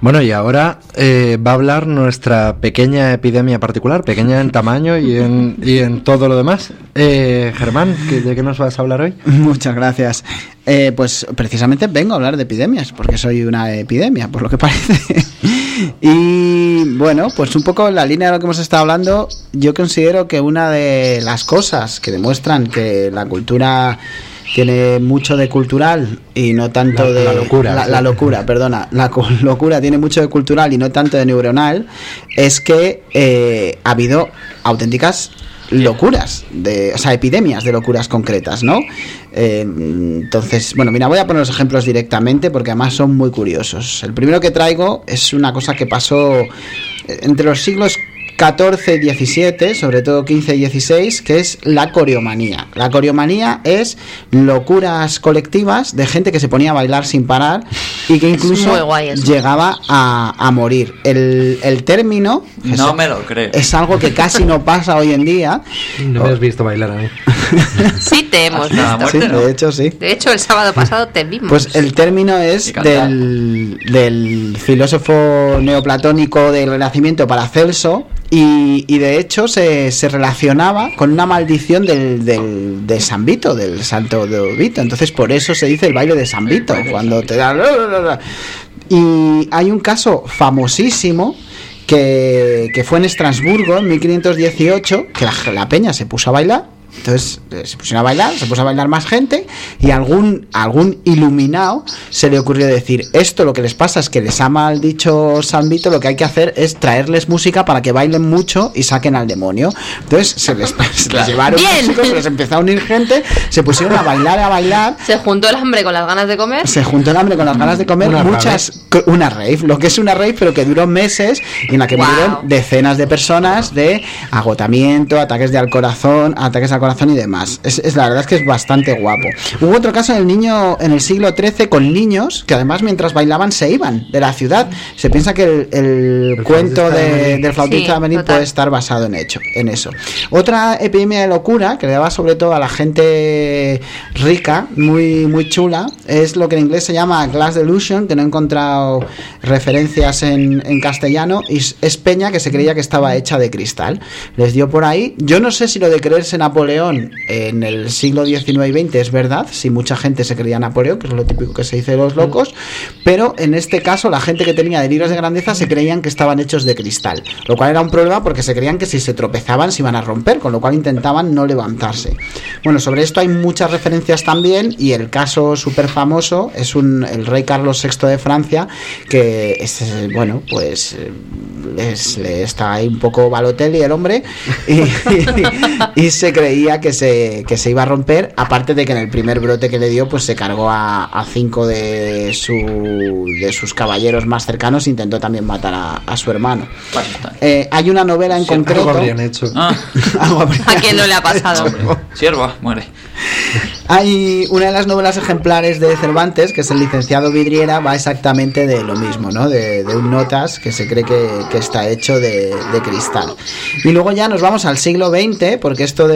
Bueno, y ahora eh, va a hablar nuestra pequeña epidemia particular, pequeña en tamaño y en, y en todo lo demás. Eh, Germán, ¿qué- ¿de qué nos vas a hablar hoy? Muchas gracias. Eh, pues precisamente vengo a hablar de epidemias, porque soy una epidemia, por lo que [LAUGHS] parece. y bueno, pues un poco en la línea de lo que hemos estado hablando, yo considero que una de las cosas que demuestran que la cultura tiene mucho de cultural y no tanto La- de la locura, la, sí. la locura, perdona, la cu- [LAUGHS] locura tiene mucho de cultural y no tanto de neuronal, es que eh, ha habido auténticas locuras, de, o sea, epidemias de locuras concretas, ¿no? Eh, entonces, bueno, mira, voy a poner los ejemplos directamente porque además son muy curiosos. El primero que traigo es una cosa que pasó eh, entre los siglos 14 y 17, sobre todo 15 y 16, que es la coreomanía. La coreomanía es locuras colectivas de gente que se ponía a bailar sin parar y que incluso llegaba a, a morir. El, el término No es, me lo creo. es algo que casi no pasa hoy en día. No me has visto bailar a mí. [LAUGHS] Sí te hemos la visto. muerte, Sí, ¿no? de hecho, sí. De hecho, el sábado pasado te vimos. Pues el término es del, del filósofo neoplatónico del Renacimiento Paracelso y, y de hecho se, se relacionaba con una maldición del, del, de San Vito, del santo de Vito. Entonces por eso se dice el baile de San Vito, cuando te da... Y hay un caso famosísimo que, que fue en Estrasburgo en 1518, que la peña se puso a bailar entonces eh, se pusieron a bailar, se puso a bailar más gente y algún, algún iluminado se le ocurrió decir, esto lo que les pasa es que les ama al dicho San Vito, lo que hay que hacer es traerles música para que bailen mucho y saquen al demonio. Entonces se les, [LAUGHS] se les llevaron Bien. músicos, se les empezó a unir gente, se pusieron a bailar, a bailar. Se juntó el hambre con las ganas de comer. Se juntó el hambre con las ganas de comer, Una muchas, una rave, lo que es una rave, pero que duró meses y en la que Wow. murieron decenas de personas de agotamiento, ataques de al corazón, ataques al corazón y demás. Es, es- la verdad es que es bastante guapo. Hubo otro caso en el niño, en el siglo XIII con niños que además mientras bailaban se iban de la ciudad. Se piensa que el, el El cuento de del flautista Sí, de puede estar basado en hecho, en eso. Otra epidemia de locura que le daba sobre todo a la gente rica, muy muy chula, es lo que en inglés se llama Glass Delusion, que no he encontrado referencias en, en castellano, y es- es peña que se creía que estaba hecha de cristal. Les dio por ahí. Yo no sé si lo de creerse Napoleón en el siglo XIX y XX es verdad, si mucha gente se creía Napoleón, que es lo típico que se dice de los locos, pero en este caso la gente que tenía delirios de grandeza se creían que estaban hechos de cristal, lo cual era un problema porque se creían que si se tropezaban se iban a romper, con lo cual intentaban no levantarse. Bueno, sobre esto hay muchas referencias también y el caso súper famoso es un, el rey Carlos VI de Francia, que es, bueno, pues eh, es- está ahí un poco Balotelli el hombre y [LAUGHS] se creía que se, que se iba a romper, aparte de que en el primer brote que le dio pues se cargó a, a cinco de, su, de sus caballeros más cercanos e intentó también matar a, a su hermano. Eh, hay una novela en Algo concreto. habrían hecho. Ah, [LAUGHS] Algo habrían ¿A quién no le ha pasado? sierva, muere. Hay una de las novelas ejemplares de Cervantes, que es el licenciado Vidriera, va exactamente de lo mismo, ¿no? De, de un notas que se cree que, que está hecho de, de cristal. Y luego ya nos vamos al siglo XX, porque esto de,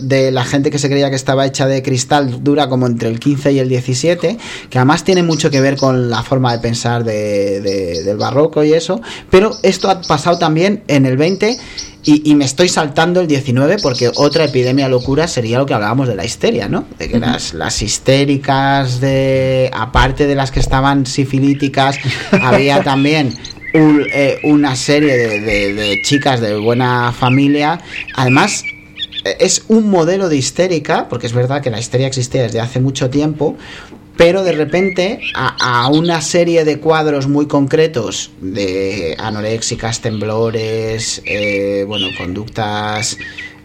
de la gente que se creía que estaba hecha de cristal dura como entre el 15 y el 17, que además tiene mucho que ver con la forma de pensar de- de- del barroco y eso, pero esto ha pasado también en el 20 y, y me estoy saltando el 19 porque otra epidemia locura sería lo que hablábamos de la histeria, ¿no? De que las, las histéricas, de aparte de las que estaban sifilíticas, [LAUGHS] había también un- eh, una serie de, de- de chicas de buena familia. Además, es un modelo de histérica, porque es verdad que la histeria existía desde hace mucho tiempo, pero de repente a, una serie de cuadros muy concretos de anoréxicas, temblores, eh, bueno, conductas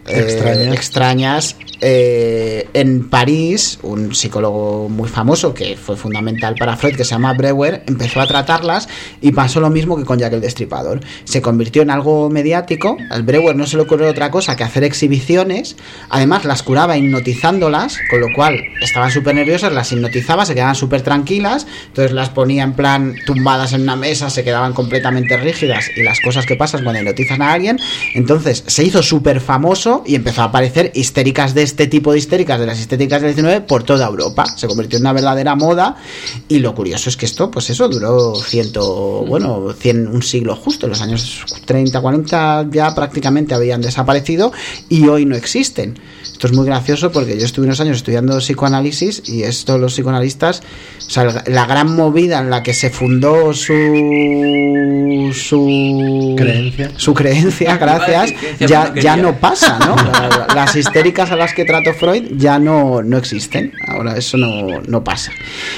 eh, Extrañas. extrañas, eh, en París, un psicólogo muy famoso que fue fundamental para Freud, que se llama Breuer, empezó a tratarlas y pasó lo mismo que con Jack el Destripador. Se convirtió en algo mediático. Al Breuer no se le ocurrió otra cosa que hacer exhibiciones. Además, las curaba hipnotizándolas, con lo cual estaban súper nerviosas, las hipnotizaba, se quedaban súper tranquilas. Entonces las ponía en plan tumbadas en una mesa, se quedaban completamente rígidas y las cosas que pasan cuando hipnotizan a alguien. Entonces se hizo súper famoso y empezó a aparecer histéricas de este tipo de histéricas, de las histéricas del 19, por toda Europa. Se convirtió en una verdadera moda y lo curioso es que esto, pues eso, duró ciento, bueno, cien, un siglo justo. En los años 30, 40 ya prácticamente habían desaparecido y hoy no existen. Esto es muy gracioso porque yo estuve unos años estudiando psicoanálisis y esto los psicoanalistas, o sea, la gran movida en la que se fundó su su Creencia. su creencia, [LAUGHS] gracias, ya, ya no pasa, ¿no? La- Las histéricas a las que trató Freud ya no, no existen. Ahora eso no, no pasa.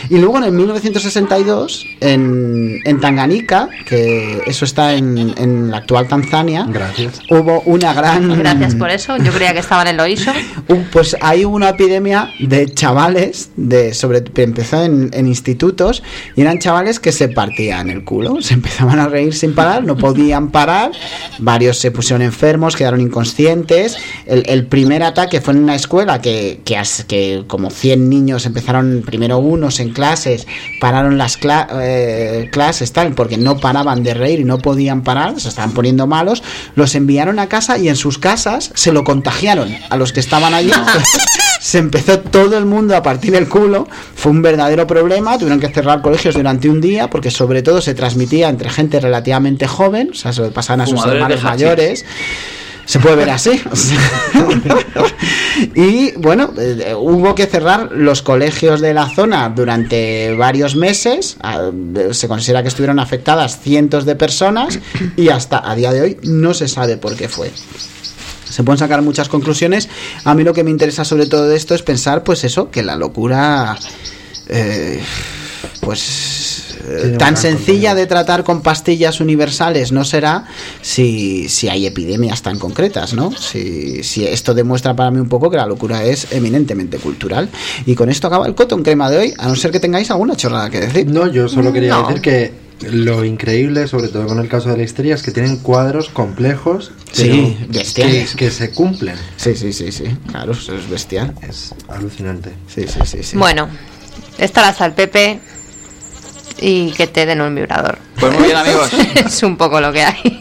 Y luego en el 1962, en, en Tanganica, que eso está en, en la actual Tanzania, Gracias. hubo una gran... Gracias por eso. Yo creía que estaban en lo ISO. Uh, Pues hay una epidemia de chavales, de sobre empezó en, en institutos, y eran chavales que se partían el culo, [LAUGHS] se empezaban a reír sin parar, no podían parar, varios se pusieron enfermos, quedaron inconscientes. El, el primer ataque fue en una escuela que, que, as- que como 100 niños empezaron, primero unos en clases, pararon las cla- eh, clases, tal, porque no paraban de reír y no podían parar, se estaban poniendo malos, los enviaron a casa y en sus casas se lo contagiaron a los que estaban allí. [LAUGHS] Se empezó todo el mundo a partir el culo, fue un verdadero problema, tuvieron que cerrar colegios durante un día porque sobre todo se transmitía entre gente relativamente joven, o sea, se lo pasaban a sus Fumadores hermanos mayores. Se puede ver así. [LAUGHS] y bueno, eh, hubo que cerrar los colegios de la zona durante varios meses. Ah, Se considera que estuvieron afectadas cientos de personas y hasta a día de hoy no se sabe por qué fue. Se pueden sacar muchas conclusiones. A mí lo que me interesa sobre todo de esto es pensar, pues eso, que la locura, eh, pues eh, tan sencilla de tratar con pastillas universales no será si, si hay epidemias tan concretas, ¿no? Si, si esto demuestra para mí un poco que la locura es eminentemente cultural. Y con esto acaba el cotón crema de hoy, a no ser que tengáis alguna chorrada que decir. No, yo solo quería No. decir que lo increíble, sobre todo con el caso de la histeria, es que tienen cuadros complejos Sí, que, que se cumplen. Sí, sí, sí, sí. Claro, eso es bestial. Es alucinante. Sí, sí, sí, sí. Bueno, estarás al Pepe y que te den un vibrador. Pues muy bien, amigos. [LAUGHS] es un poco lo que hay. [LAUGHS]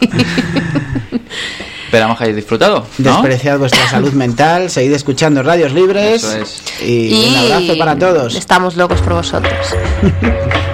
Esperamos que hayáis disfrutado. ¿no? Despreciad vuestra salud mental, seguid escuchando radios libres Eso es. y, un abrazo para todos. Estamos locos por vosotros. [LAUGHS]